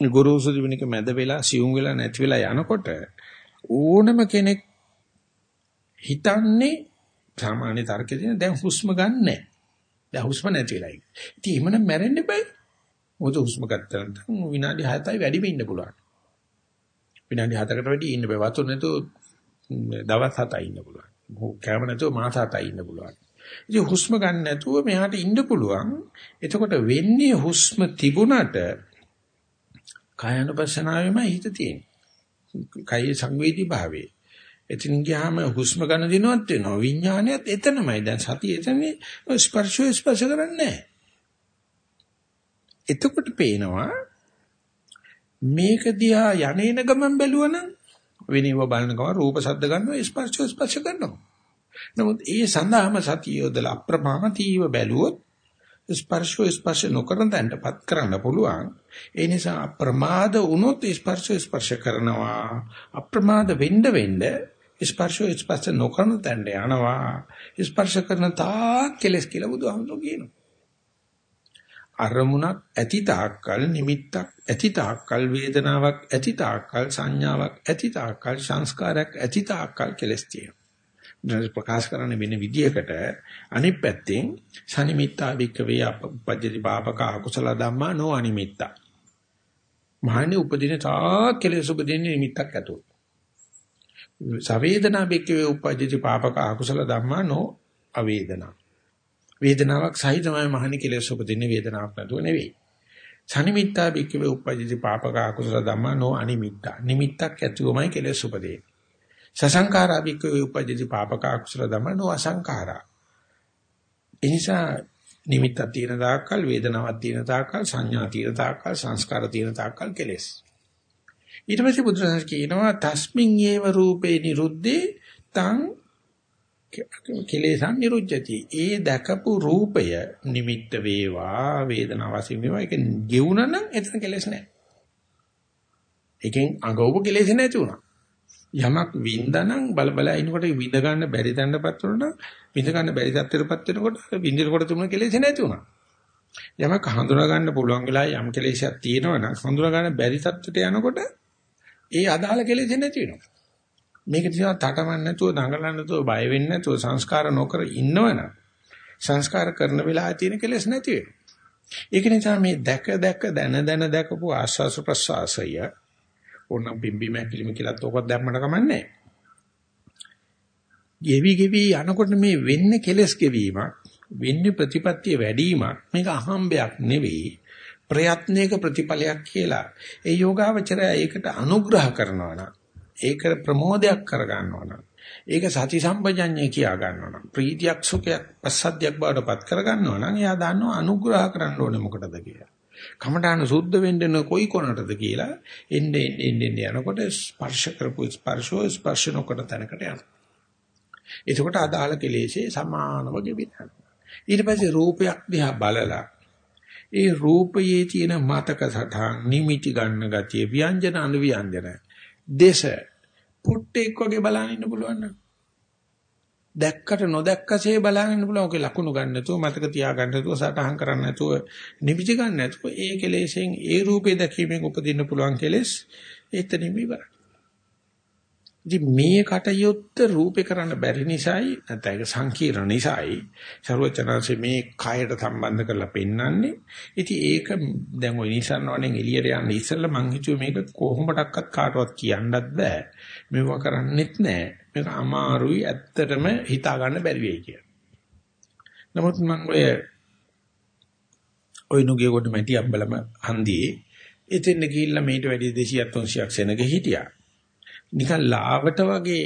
ගොරෝසු දිවිනික මැද වෙලා සියුම් වෙලා නැති වෙලා යනකොට ඕනම කෙනෙක් හිතන්නේ සාමාන්‍ය තර්කයෙන් දැන් හුස්ම ගන්නෑ. දැන් හුස්ම නැති වෙලා ඉන්නේ. ඉතින් එහෙමනම් මැරෙන්න බෑ. මොකද හුස්ම ගත්තා නම් විනාඩි 7යි වැඩිම ඉන්න පුළුවන්. විනාඩි 7කට වැඩි ඉන්න බෑ. වතුර නැතුව දවස් 7යි ඉන්න පුළුවන්. කැම නැතුව මාස 7යි ඉන්න පුළුවන්. ඉතින් හුස්ම ගන්න නැතුව මෙහාට ඉන්න පුළුවන්. එතකොට වෙන්නේ හුස්ම තිබුණට කායනුපස්සනාවෙම හිත තියෙන්නේ. කයේ සංවේදී භාවයේ. එතින් ගියාම හුස්ම ගන්න දිනවත් වෙනවා. විඥානයත් එතනමයි. දැන් සතිය එතනේ ස්පර්ශය ස්පර්ශ කරන්නේ එතකොට පේනවා මේක දිහා යන්නේන ගමන් බැලුවනම් විනීව බලනකම රූප ශබ්ද ගන්නවා ස්පර්ශ ස්පර්ශ කරනවා. නමුත් ඒ සඳහාම සතිය යොදලා අප්‍රමාදීව බැලුවොත් ස්පර්ශ ස්පර්ශ නොකරන තැනටපත් කරන්න පුළුවන්. ඒ නිසා අප්‍රමාද වුණොත් ස්පර්ශ ස්පර්ශ කරනවා. අප්‍රමාද වෙන්න වෙන්න ස්පර්ශ ස්පර්ශ නොකරන තැනට යනවා. ස්පර්ශ කරන තා කෙලස් කියලා බුදුහාමුදුරුවෝ කියනවා. අරමුණක් ඇති තාක්කල් නිමිත්තක් ඇති තාක්කල් වේදනාවක් ඇති තාක්කල් සංඥාවක් ඇති තාක්කල් සංස්කාරයක් ඇති තාක්කල් කෙලස් තියෙනවා. ප්‍රකාශ කරන්න වෙන විදියකට අනිත් පැත්තෙන් සනිමිත්තා වික්කවේ අපපජ්ජති පාපක අකුසල ධම්මා නෝ අනිමිත්තා. මහණේ උපදින තා කෙලස් උපදින නිමිත්තක් ඇතුව. සවේදනා වික්කවේ උපජ්ජති පාපක අකුසල ධම්මා නෝ අවේදනා. වේදනාවක් සහිතමයි මහණි කෙලෙස් උපදින්නේ වේදනාවක් නැතුව නෙවෙයි. සනිමිත්තා බික්කවේ උපජ්ජති පාපක අකුසල ධම්මා නෝ අනිමිත්තා. නිමිත්තක් ඇතුවමයි කෙලෙස් උපදින්නේ. සසංකාරා බික්කවේ උපජ්ජති පාපක අකුසල ධම්මා නෝ අසංකාරා. එනිසා නිමිත්තක් තියෙන තාක්කල් වේදනාවක් තියෙන තාක්කල් සංඥා තියෙන තාක්කල් සංස්කාර තියෙන තාක්කල් කෙලෙස්. ඊට පස්සේ බුදුරජාණන් කියනවා තස්මින් ඒව රූපේ නිරුද්ධේ තං කෙලෙසන් නිරුද්ධති. ඒ දැකපු රූපය නිමිත්ත වේවා වේදනාව වශයෙන් වේවා ඒක ගෙවුනනම් එතන කෙලෙස් නැහැ. එකෙන් අඟවපු කෙලෙස් නැති වුණා. යමක් වින්දනම් බල බල ඉනකොට විඳ ගන්න බැරි තැනටපත් වුණා විඳ ගන්න බැරි තත්ත්වයටපත් වෙනකොට විඳිනකොට තිබුණ කෙලෙස් නැති වුණා. යමක් හඳුනා ගන්න පුළුවන් වෙලා යම් කෙලෙසක් තියෙනවා නම් හඳුනා ගන්න බැරි තත්ත්වයට යනකොට ඒ අදාළ කෙලෙස් නැති වෙනවා. මේක දිහා තටමන්න නැතුව දඟලන්න නැතුව බය වෙන්නේ නැතුව සංස්කාර නොකර ඉන්නවනම් සංස්කාර කරන වෙලාවේ තියෙන කෙලෙස් නැති වෙනවා. ඒක නිසා මේ දැක දැක දන දන දැකපු ආස්වාස ප්‍රසආසය ඕනම් බිම්බි මැකිලිම කියලා තෝකක් දැම්මට කමන්නේ. ගෙවි ගෙවි යනකොට මේ වෙන්නේ කෙලස් ගෙවීමක් වෙන්නේ ප්‍රතිපත්තිය වැඩිවීමක් මේක අහම්බයක් නෙවෙයි ප්‍රයත්නයක ප්‍රතිඵලයක් කියලා ඒ යෝගාවචරය ඒකට අනුග්‍රහ කරනවා නම් ඒක ප්‍රමෝදයක් කර ගන්නවා නම් ඒක සති සම්පජඤ්ඤය කියා ගන්නවා නම් ප්‍රීතියක් සුඛයක් පස්සද්ධියක් බවට පත් කර ගන්නවා නම් එයා දන්නවා අනුග්‍රහ කරන්න ඕනේ මොකටද කියලා. කමඨාන සුද්ධ වෙන්න කොයි කොනටද කියලා එන්නේ එන්නේ යනකොට ස්පර්ශ කරපු ස්පර්ශෝ ස්පර්ශ නොකර තැනකට යනවා. එතකොට අදාළ කෙලෙසේ සමානව ගෙවිනවා. ඊට පස්සේ රූපයක් දිහා බලලා ඒ රූපයේ තියෙන මතක සටහන් නිමිති ගන්න ගතිය ව්‍යංජන අනුව්‍යංජන දේශ පුට්ටෙක් වගේ බලන් ඉන්න පුළුවන් නම් දැක්කට නොදැක්කසේ බලන් ඉන්න පුළුවන්. ඔකේ ලකුණු ගන්න නැතුව මතක තියා ගන්න නැතුව සටහන් කරන්න නැතුව නිමිති ගන්න නැතුව ඒ කෙලෙසෙන් ඒ රූපේ දැකීමෙන් උපදින්න පුළුවන් කෙලෙස් එතනින්ම ඉවරයි. ඉතින් මේ කටයුත්ත රූපේ කරන්න බැරි නිසායි නැත්නම් ඒක සංකීර්ණ නිසායි ਸਰවචනanse මේ කයට සම්බන්ධ කරලා පෙන්වන්නේ. ඉතින් ඒක දැන් ওই නිසන්වණෙන් එළියට යන්න ඉස්සෙල්ලා මං හිතුවේ මේක කොහොමඩක්වත් කාටවත් කියන්නත් බෑ. මේව කරන්නෙත් නෑ. මේක අමාරුයි ඇත්තටම හිතා ගන්න බැරි වෙයි කියලා. නමුත් මං ඔය ඔය නුගේ කොට මැටි අම්බලම හන්දියේ එතෙන් ගිහිල්ලා මේට වැඩි 200ක් 300ක් සෙනග හිටියා. නිකන් ලාවට වගේ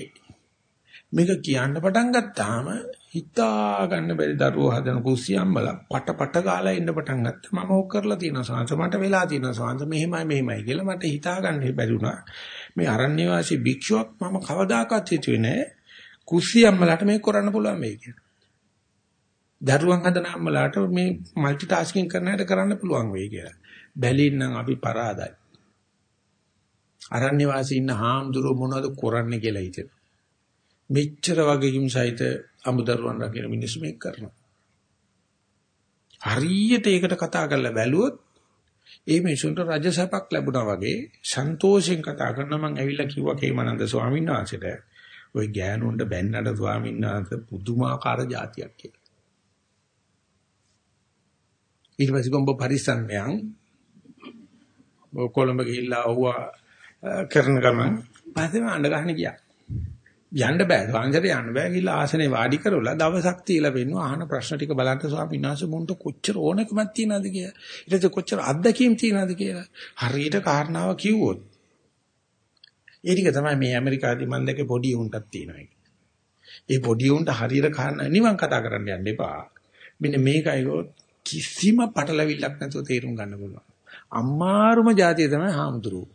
මේක කියන්න පටන් ගත්තාම හිතා ගන්න බැරි දරුවෝ හදන කුස්සියම්බල පට පට ගාලා ඉන්න පටන් ගත්තා මම ඕක කරලා තියෙනවා සාංශ මට වෙලා තියෙනවා සාංශ මෙහෙමයි මෙහෙමයි කියලා මට හිතා ගන්න බැරි වුණා මේ අරණ්‍ය වාසී භික්ෂුවක් මම කවදාකවත් හිතුවේ නෑ කුස්සියම්බලට මේක කරන්න පුළුවන් මේ කියලා දරුවන් හදන අම්මලාට මේ মালටි ටාස්කින් කරන හැට කරන්න පුළුවන් වෙයි කියලා බැලින් නම් අපි පරාදයි අරණ්‍ය වාසී ඉන්න හාමුදුරුව මොනවද කරන්නේ කියලා හිතෙනවා. මෙච්චර වගේකින් සහිත අමුදරුවන් රකින්න මිනිස්සු මේක කරනවා. හරියට ඒකට කතා කරලා බැලුවොත් ඒ මිනිසුන්ට රජසැපක් ලැබුණා වගේ සන්තෝෂෙන් කතා කරන මම ඇවිල්ලා කිව්වා කේමානන්ද ස්වාමීන් වහන්සේට ওই ගෑනුන්ට බැන්නට ස්වාමීන් වහන්සේ පුදුමාකාර જાතියක් කියලා. ඊට පස්සේ ගොම්බ පරිස්සම්යන් කොළඹ ගිහිල්ලා ආවා කරන ගමන් පස්සේ මම අඬ ගන්න ගියා. යන්න බෑ. වංශයට යන්න බෑ කියලා ආසනේ වාඩි කරවලා දවසක් තියලා වෙන්නවා අහන ප්‍රශ්න ටික බලන්න ස්වාමීන් වහන්සේ මුන්ට කොච්චර ඕනකමක් තියනවද කියලා. ඊට පස්සේ කොච්චර අත්දැකීම් තියනවද කියලා. හරියට කාරණාව කිව්වොත්. ඒ ටික තමයි මේ ඇමරිකාදී මම දැක්කේ පොඩි උන්ටක් තියෙනවා. ඒ පොඩි උන්ට හරියට කාරණා නිවන් කතා කරන්න යන්න එපා. මෙන්න මේකයි කිසිම පටලවිල්ලක් නැතුව තේරුම් ගන්න පුළුවන්. අම්මාරුම જાතිය තමයි හාමුදුරුවෝ.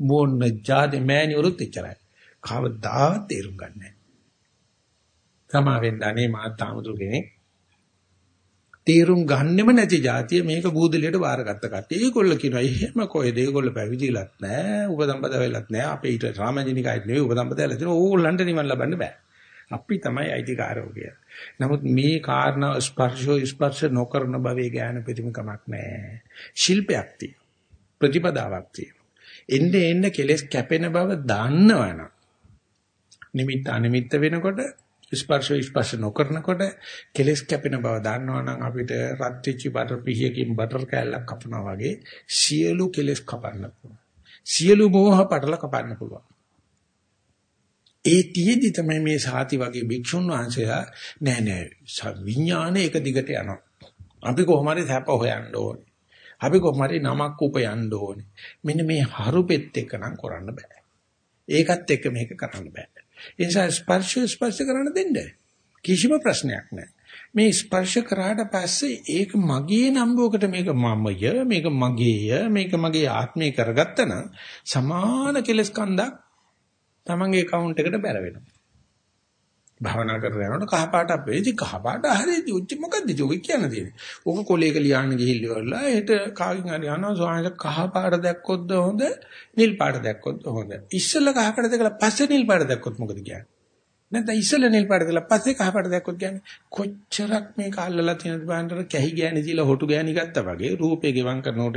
මොන જાති මෑණිවරුත් එච්චරයි. කවදාවත් තේරුම් ගන්න නැහැ. තමා වෙන්දානේ මාතාමුතු කෙනෙක් තීරුම් ගන්නෙම නැති જાතිය මේක බූදලියට බාරගත්ත කට්ටිය. ඒගොල්ල කියනවා එහෙම කොහෙද ඒගොල්ල පැවිදිලත් නැහැ, උපදම්පද වෙලත් නැහැ. අපේ ඊට රාමජනිකයිත් නෙවෙයි උපදම්පද වෙලා තියෙනවා. ඕගොල්ලන්ට නිවන් ලබන්න බෑ. අපි තමයි අයිතිකාරයෝ කියලා. නමුත් මේ කාරණා ස්පර්ශෝ ස්පර්ශ නොකරන භවයේ ඥාන ප්‍රතිමකමක් නැහැ. ශිල්පයක් තියෙනවා. ප්‍රතිපදාවක් තියෙනවා. එන්නේ එන්නේ කෙලස් කැපෙන බව දන්නවනම් නිමිත්ත අනිමිත්ත වෙනකොට ස්පර්ශ ස්පර්ශ නොකරනකොට කෙලස් කැපෙන බව දන්නවනම් අපිට රත් වෙච්ච බටර් පිහියකින් බටර් කෑල්ලක් කපනවා වගේ සියලු කෙලස් කපන්න පුළුවන්. සියලු මෝහ පටල කපන්න පුළුවන්. ඒ තියේදි තමයි මේ සාති වගේ භික්ෂුන් වහන්සේලා නෑ නෑ විඥානේ එක දිගට යනවා. අපි කොහොම හරි සැප හොයන්න ඕනේ. අපි කොහොම හරි නමක් උපයන්න ඕනේ. මෙන්න මේ හරුපෙත් එක නම් කරන්න බෑ. ඒකත් එක්ක මේක කරන්න බෑ. ඒ නිසා ස්පර්ශ ස්පර්ශ කරන්න දෙන්න. කිසිම ප්‍රශ්නයක් නැහැ. මේ ස්පර්ශ කරාට පස්සේ ඒක මගේ නම්බුවකට මේක මමය මේක මගේය මේක මගේ ආත්මය කරගත්තා නම් සමාන කෙලස් කන්දක් තමන්ගේ account එකට බැර වෙනවා. භාවනා කරගෙන යනකොට කහ පාට අපේ ඉතින් කහ පාට හරියදී උච්ච මොකද්ද ජෝග කියන්න තියෙන්නේ. ඕක කොලේක ලියන්න ගිහිල්ලා හෙට කාගෙන් හරි අහනවා සෝහාට කහ පාට දැක්කොත්ද හොඳ නිල් පාට දැක්කොත් හොඳ. ඉස්සෙල්ලා කහ පාට දැකලා පස්සේ නිල් පාට දැක්කොත් මොකද කියන්නේ? නැත්නම් ඉස්සෙල්ලා නිල් පාට දැකලා පස්සේ කහ පාට දැක්කොත් කියන්නේ කොච්චරක් මේක අල්ලලා තියෙනද බලන්න කැහි ගෑණි දීලා හොටු ගෑණි ගත්තා වගේ රූපේ ගෙවම් කරනකොට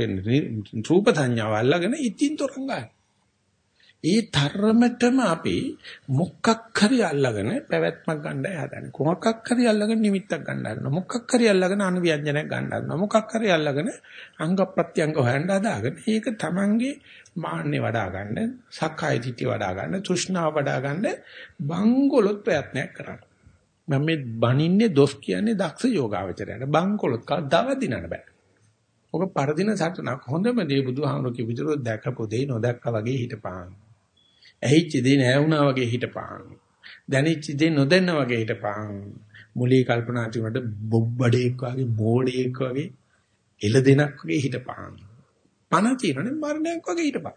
රූප සංඥාව අල්ලගෙන ඉතින් තරංගා. ඒ තරමටම අපි මොකක් හරි අල්ලගෙන පැවැත්මක් ගන්නයි හදන්නේ. කොමකක් හරි අල්ලගෙන නිමිත්තක් ගන්න හදනවා. මොකක් හරි අල්ලගෙන අනුව්‍යංජනයක් ගන්න හදනවා. මොකක් හරි අල්ලගෙන අංග ප්‍රත්‍යංග හොයන්න හදාගෙන ඒක තමන්ගේ මාන්නේ වඩා ගන්න, සක්කාය දිට්ඨිය වඩා ගන්න, තෘෂ්ණාව වඩා ගන්න බංගොලොත් ප්‍රයත්නයක් කරන්න. මම මේ බනින්නේ දොස් කියන්නේ දක්ෂ යෝගාවචරයට. බංගොලොත් කවදාවත් දිනන්න බෑ. ඔක පරදින සටනක් හොඳම දේ බුදුහාමුදුරු කිවිතරෝ දැකපො දෙයි නොදැක්කා වගේ හිටපාන. ඇහිච්ච දේ නෑ වුණා වගේ හිටපහන්. දැනෙච්ච දේ නොදැන්න වගේ හිටපහන්. මුලී කල්පනා තිබුණට බොබ්බඩේක් වගේ බෝඩේක් වගේ එළ දෙනක් වගේ හිටපහන්. පණ තියෙනනේ මරණයක් වගේ හිටපහන්.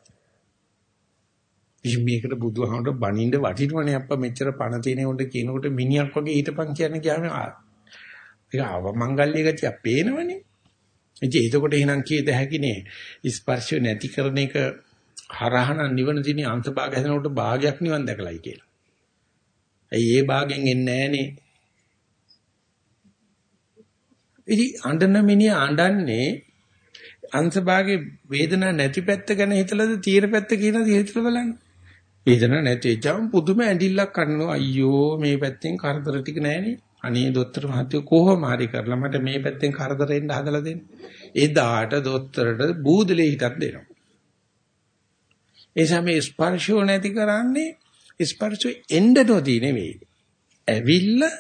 ඉතින් මේකට බුදුහාමර බණින්න වටිනවනේ අප්පා මෙච්චර පණ තියෙන උන්ට කියනකොට මිනිහක් වගේ හිටපන් කියන්නේ ගියාම ඒක අවමංගල්‍ය ගතිය පේනවනේ. ඉතින් එතකොට එහෙනම් කීයද හැකිනේ ස්පර්ශය නැති කරන එක හරහන නිවන දිනේ අංශභාග හැදෙනකොට භාගයක් නිවන් දැකලයි කියලා. ඇයි ඒ භාගයෙන් එන්නේ නැහනේ? ඉතින් අඬන මිනිහ අඬන්නේ අංශභාගේ වේදනාවක් නැති පැත්ත ගැන හිතලාද තීර පැත්ත කියලාද හිතලා බලන්න. වේදනාවක් නැති එච්චම් පුදුම ඇඬිල්ලක් කරනවා අයියෝ මේ පැත්තෙන් කරදර ටික නැහනේ. අනේ දොස්තර මහත්තයෝ කොහොම හරි කරලා මට මේ පැත්තෙන් කරදරෙන්න හදලා දෙන්න. එදාට දොස්තරට බූදලේ හිටක් දෙනවා. ඒ සමේ ස්පර්ශෝ නැති කරන්නේ ස්පර්ශෝ එන්න නොදී නෙවෙයි. ඇවිල්ලා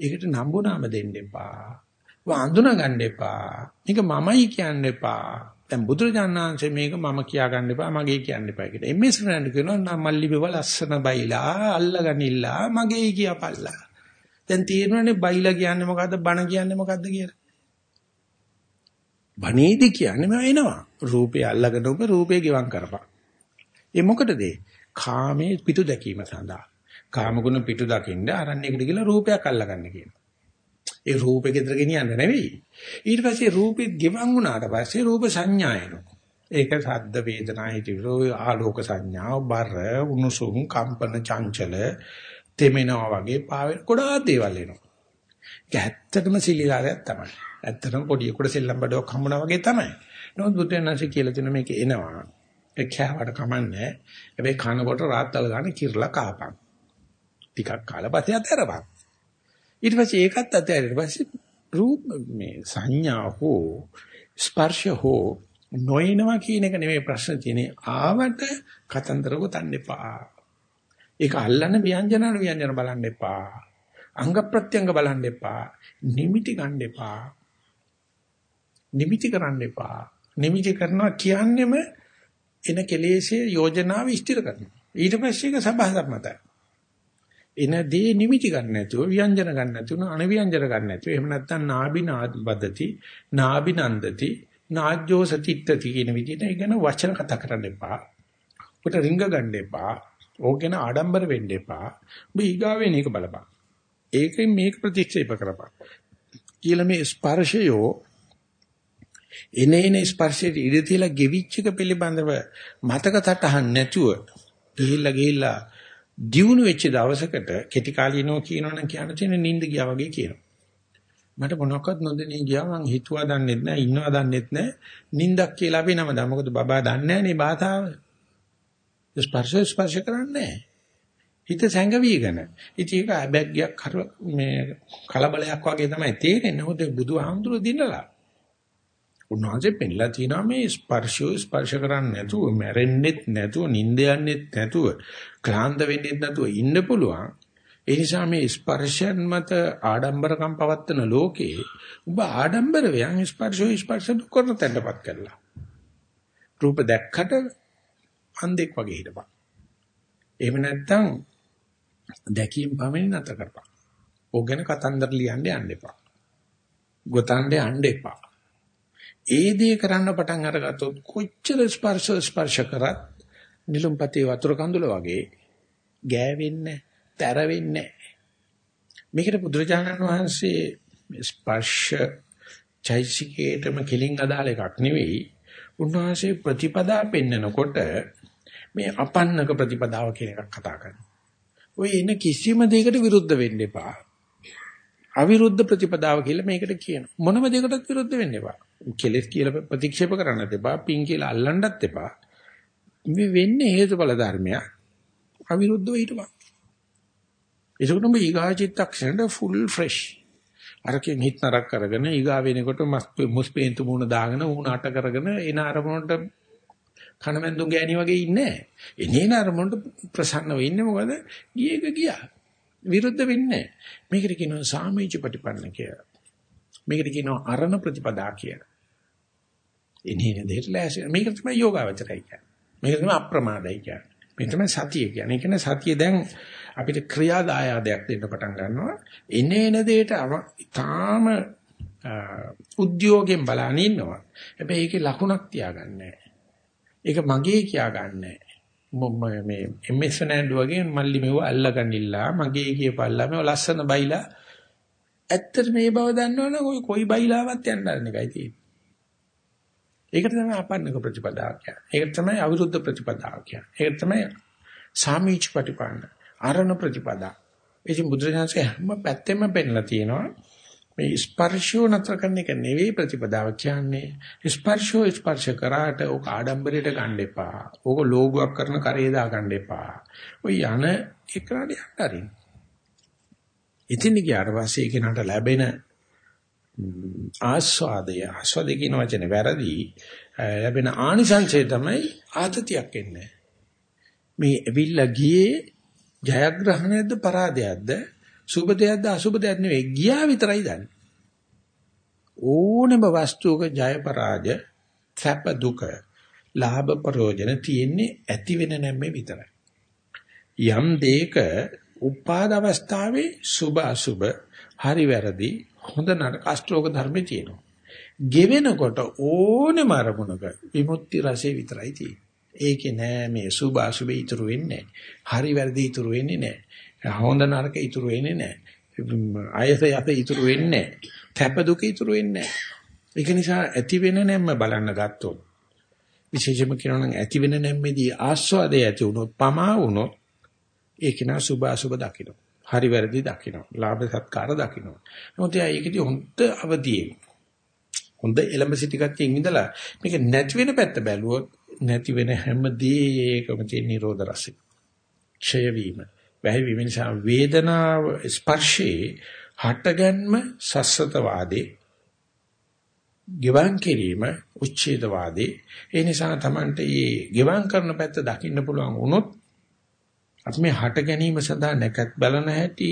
ඒකට නම්බු නාම දෙන්න එපා. වඳුන ගන්න එපා. මේක මමයි කියන්න එපා. දැන් බුදුරජාණන්සේ මේක මම කියා ගන්න එපා මගේ කියන්න එපා කියලා. එම්එස් රණ්ඩ කියනවා නම් මල්ලි බව ලස්සන බයිලා අල්ලගනිලා මගේ කියපල්ලා. දැන් තේරෙනවනේ බයිලා කියන්නේ මොකද්ද බණ කියන්නේ මොකද්ද කියලා. බණේදි කියන්නේ මම එනවා. රූපේ අල්ලගෙන ඔබ රූපේ ගෙවම් කරපන්. ඒ මොකටද කාමයේ පිටු දැකීම සඳහා. කාමගුණ පිටු දකින්න අරණ්‍යයකට ගිහලා රූපයක් අල්ලගන්න කියනවා. ඒ රූපේ ගෙදර ගෙනියන්න නෙවෙයි. ඊට පස්සේ රූපෙත් ගෙවන් වුණාට පස්සේ රූප සංඥා එනවා. ඒක සද්ද වේදනා හිතවිලෝ ආලෝක සංඥා බර උණුසුම් කම්පන චංචල තෙමෙනවා වගේ පාවෙන ගොඩාක් දේවල් එනවා. ඒක ඇත්තටම සිලිලාරයක් තමයි. ඇත්තටම පොඩියෙකුට සෙල්ලම් බඩුවක් හම්බුනා වගේ තමයි. නමුත් බුදුන් වහන්සේ කියලා තියෙන මේක එනවා. ඒ කෑවට කමන්නේ. හැබැයි කනකොට රාත්තල් ගන්න කිරලා කාපන්. ටිකක් කාලා පස්සේ අතහැරපන්. ඊට පස්සේ ඒකත් අතහැරියට පස්සේ රූප මේ සංඥා හෝ ස්පර්ශ හෝ නොයනවා කියන එක නෙමෙයි ප්‍රශ්න තියෙන්නේ. ආවට කතන්දර ගොතන්න එපා. ඒක අල්ලන ව්‍යංජන ව්‍යංජන බලන්න එපා. අංග ප්‍රත්‍යංග බලන්න එපා. නිමිටි ගන්න එපා. නිමිටි කරන්න එපා. නිමිටි කරනවා කියන්නේම එන කෙලෙසේ යෝජනාව ඉස්තිර කරනවා. ඊට පස්සේ ඒක සබහසම්මතයි. එන දේ නිමිති ගන්න නැතුව ව්‍යංජන ගන්න නැතුව අනව්‍යංජන ගන්න නැතුව එහෙම නැත්නම් නාබි නාබදති නාබි නන්දති නාජ්ජෝ සතිත්තති කියන විදිහට ඒ ගැන වචන කතා කරන්න එපා. උට රිංග ගන්න එපා. ඕක ගැන ආඩම්බර වෙන්න එපා. ඔබ ඊගාවෙන් ඒක බලපන්. ඒකෙන් මේක ප්‍රතික්ෂේප කරපන්. කියලා මේ ස්පර්ශයෝ එනේන ස්පර්ශයට ඉඳ තියලා ගෙවිච්ච එක පිළිබඳව මතක තටහන් නැතුව ගිහිල්ලා ගිහිල්ලා දියුණු වෙච්ච දවසකට කෙටි කාලිනෝ කියනවනම් කියන්න තියෙන නිින්ද ගියා වගේ කියනවා. මට මොනවක්වත් නොදෙනී ගියා මං හිතුවා දන්නෙත් නෑ ඉන්නවා දන්නෙත් නෑ නිින්දක් කියලා අපි නම දා මොකද බබා දන්නේ නෑනේ බාතාව. ස්පර්ශ ස්පර්ශ කරන්නේ හිත සැඟවිගෙන. ඉතින් ඒක අබැග්ගයක් කර මේ කලබලයක් වගේ තමයි තේරෙන්නේ. මොකද බුදුහාමුදුරුවෝ දිනලා. උන්වහන්සේ පෙන්ලා තිනවා මේ ස්පර්ශය ස්පර්ශ කරන්නේ නැතුව මැරෙන්නෙත් නැතුව නිින්ද යන්නෙත් නැතුව ක්ලාන්ත වෙන්නෙත් නැතුව ඉන්න පුළුවන්. ඒ නිසා මේ ස්පර්ශයන් මත ආඩම්බරකම් පවත්තන ලෝකේ ඔබ ආඩම්බර වයන් ස්පර්ශෝ ස්පර්ශ කරන තැනටපත් කරලා. රූප දැක්කට අන්ධෙක් වගේ හිටපන්. එහෙම නැත්නම් දැකීම පමණින් නැතර කරපන්. ඕක ගැන කතන්දර ලියන්න යන්න එපා. ගොතන්න යන්න එපා. ඒ දේ කරන්න පටන් අරගත්තොත් කොච්චර ස්පර්ශ ස්පර්ශ කරත් නිලුම්පතේ වතුර කඳුල වගේ ගෑවෙන්නේ තැර වෙන්නේ මේකට බුදුරජාණන් වහන්සේ ස්පර්ශ චෛසිකේටම කෙලින් අදාළ එකක් නෙවෙයි උන්වහන්සේ ප්‍රතිපදා පෙන්නකොට මේ අපන්නක ප්‍රතිපදාව කියන එකක් කතා කරනවා. ඔය එන කිසිම දෙයකට විරුද්ධ වෙන්න එපා. අවිරුද්ධ ප්‍රතිපදාව කියලා මේකට කියනවා. මොනම දෙයකටත් විරුද්ධ වෙන්න එපා. කෙලෙස් කියලා ප්‍රතික්ෂේප කරන්නත් එපා. පින් කියලා අල්ලන්නත් එපා. මේ වෙන්නේ හේතුඵල ධර්මයක්. අවිරුද්ධව හිටපන්. ඒකටම ඊගා චිත්තක්ෂණයට ෆුල් ෆ්‍රෙෂ්. අරකින් හිත නරක කරගෙන ඊගා වෙනකොට මුස්පේන්තු මුණ දාගෙන උණ අට කරගෙන එන අරමුණට කණමැන්දුන් ගෑණි වගේ ඉන්නේ නැහැ. එනේන අරමුණට ප්‍රසන්නව ඉන්නේ මොකද? ගියේක ගියා. විරුද්ධ වෙන්නේ මේකට කියනවා සාමීච ප්‍රතිපන්න කියලා. මේකට කියනවා අරණ ප්‍රතිපදා කියලා. එනේන දෙයට ලෑසි. මේක තමයි යෝගාවචරයි කියන්නේ. මේක තමයි අප්‍රමාදයි කියන්නේ. මේ තමයි සතිය කියන්නේ. ඒ කියන්නේ සතිය දැන් අපිට ක්‍රියාදායයක් දෙන්න පටන් ගන්නවා. එනේන දෙයට තාම උද්‍යෝගයෙන් බලන ඉන්නවා. හැබැයි ඒකේ ලකුණක් තියාගන්නේ ඒක මගේ කියාගන්නේ මේ එම්.එස්. ෆර්නෑන්ඩෝ වගේ මල්ලි මෙව අල්ලගන්නilla මගේ කියපල්ලා මේ ලස්සන බයිලා ඇත්තට මේ බව දන්නවනම් ඔය කොයි බයිලාවත් යන්න ගන්න එකයි තියෙන්නේ. ඒකට තමයි අපන්නක ප්‍රතිපදාව කියන්නේ. ඒකට තමයි අවිරුද්ධ ප්‍රතිපදාව කියන්නේ. ඒකට තමයි සාමීච ප්‍රතිපන්න. ආරණ ප්‍රතිපදා. ඉතින් බුදුරජාණන්සේ හැම පැත්තෙම පෙන්නලා තියෙනවා. මේ ස්පර්ශෝ නතර කරන එක නෙවෙයි ප්‍රතිපදාව කියන්නේ. ස්පර්ශෝ ස්පර්ශ කරාට ඕක ආඩම්බරයට ගන්න එපා. ඕක ලෝගුවක් කරන කරේ දා ගන්න එපා. ඔය යන එකට යන්න අරින්න. ඉතින් ගියාට පස්සේ ඒකනට ලැබෙන ආස්වාදය. ආස්වාදේ කියන වචනේ වැරදි. ලැබෙන ආනිසංසය තමයි ආතතියක් එන්නේ. මේ ඇවිල්ලා ගියේ ජයග්‍රහණයක්ද පරාදයක්ද? සුබ දෙයක්ද අසුබ දෙයක් නෙවෙයි. ගියා විතරයි දන්නේ. ඕනම වස්තුවක ජය පරාජය සැප දුක ලාභ ප්‍රයෝජන තියෙන්නේ ඇති වෙන නැම්මේ විතරයි. යම් දෙයක උපාද අවස්ථාවේ සුබ අසුබ හරි වැරදි හොඳ නරක අෂ්ටෝක ධර්මේ තියෙනවා. ගෙවෙනකොට ඕනෙම අරමුණක විමුක්ති රසය විතරයි තියෙන්නේ. ඒකේ නෑ මේ සුභ අසුභ ඉතුරු වෙන්නේ හරි වැරදි ඉතුරු වෙන්නේ නෑ. හොඳ නරක ඉතුරු වෙන්නේ නෑ. ආයත යත ඉතුරු වෙන්නේ නෑ. තැප දුක ඉතුරු වෙන්නේ නෑ. ඒක නිසා ඇති වෙන නැම්ම බලන්න ගත්තොත් විශේෂම කියනවා නම් ඇති වෙන නැම්මේදී ආස්වාදය ඇති වුණොත් පමා වුණොත් ඒක නා සුභ අසුභ දකින්න. හරි වැරදි දකින්න. ලාභ සත්කාර දකින්න. නමුත් එයා ඒකදී හොඳ අවදියේ. හොඳ එලඹ සිටි කච්චින් ඉඳලා මේක නැති වෙන පැත්ත බැලුවොත් නැති වෙන හැම දෙයකම තියෙන නිරෝධ රසය. ක්ෂය වීම. වැහි වීම නිසා වේදනාව ස්පර්ශේ හටගන්ම සස්සත වාදේ ගෙවන් කිරීම උච්ඡේද වාදේ ඒ නිසා Tamante මේ ගෙවන් කරන පැත්ත දකින්න පුළුවන් වුණොත් අපි මේ හට ගැනීම සඳහා නැකත් බලන හැටි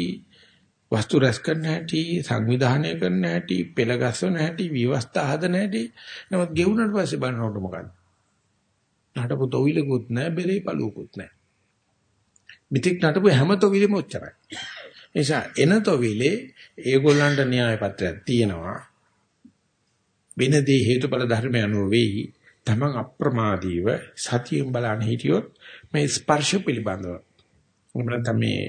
වස්තු රැස් කරන හැටි සංවිධානය කරන හැටි පෙළ ගස්වන හැටි විවස්ථා හදන හැටි. නමුත් ගෙවුනට පස්සේ බලනකොට මොකද නටපු තොවිලකුත් නැහැ බෙරේ පළුවකුත් නැහැ. මිත්‍යක් නටපු හැම තොවිලෙම ඔච්චරයි. නිසා එන තොවිලේ ඒගොල්ලන්ට න්‍යාය පත්‍රයක් තියෙනවා. වෙනදී හේතුඵල ධර්ම අනුව වෙයි. තමන් අප්‍රමාදීව සතියෙන් බලන්න හිටියොත් මේ ස්පර්ශ පිළිබඳව. උඹලන්ට මේ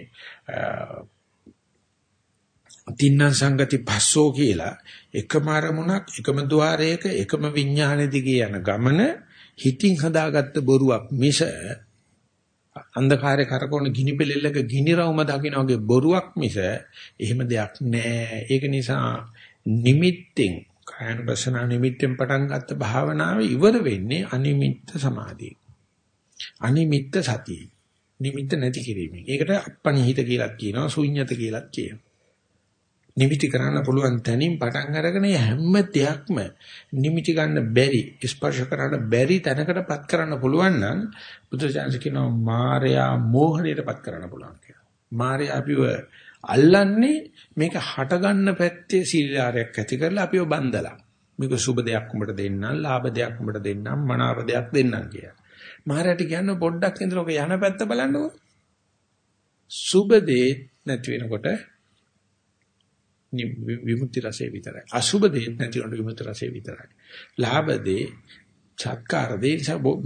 තින්න සංගති පස්සෝ කියලා එකම අරමුණක් එකම ద్వාරයක එකම විඥාන දිගේ යන ගමන හිතින් හදාගත්ත බොරුවක් මිස අන්ධකාරය කරකවන ගිනි පෙලෙල්ලක ගිනි රවුම දකින්න වගේ බොරුවක් මිස එහෙම දෙයක් නෑ. ඒක නිසා නිමිත්තෙන් කායන බසනා නිමිත්තෙන් පටන් ගත්ත භාවනාව ඉවර වෙන්නේ අනිමිත්ත සමාධිය අනිමිත්ත සතිය නිමිත්ත නැති කිරීමෙන් ඒකට අපනිහිත කියලා කියනවා ශුන්්‍යත කියලා කියනවා නිමිති කරන්න පුළුවන් තැනින් පටන් අරගෙන හැම දෙයක්ම නිමිති ගන්න බැරි ස්පර්ශ කරන්න බැරි තැනකටපත් කරන්න පුළුවන් නම් බුදුචාන්ස කියනවා මායя මෝහණයටපත් කරන්න පුළුවන් කියලා. මායя අපිව අල්ලන්නේ මේක හට ගන්න පැත්තේ සීලාරයක් ඇති කරලා අපිව බන්දලා. මේක සුබ දෙයක් උඹට දෙන්නම්, ලාභ දෙයක් උඹට දෙන්නම්, මනාප දෙයක් දෙන්නම් කියලා. මායයට කියන්න පොඩ්ඩක් ඉඳලා ඔක යන පැත්ත බලන්නකෝ. සුබ දේ නැති වෙනකොට විමුක්ති රසය විතරයි. අසුබ දේ නැති උන්ට විමුක්ති රසය විතරයි. ලාභ දේ චත්කාර දේ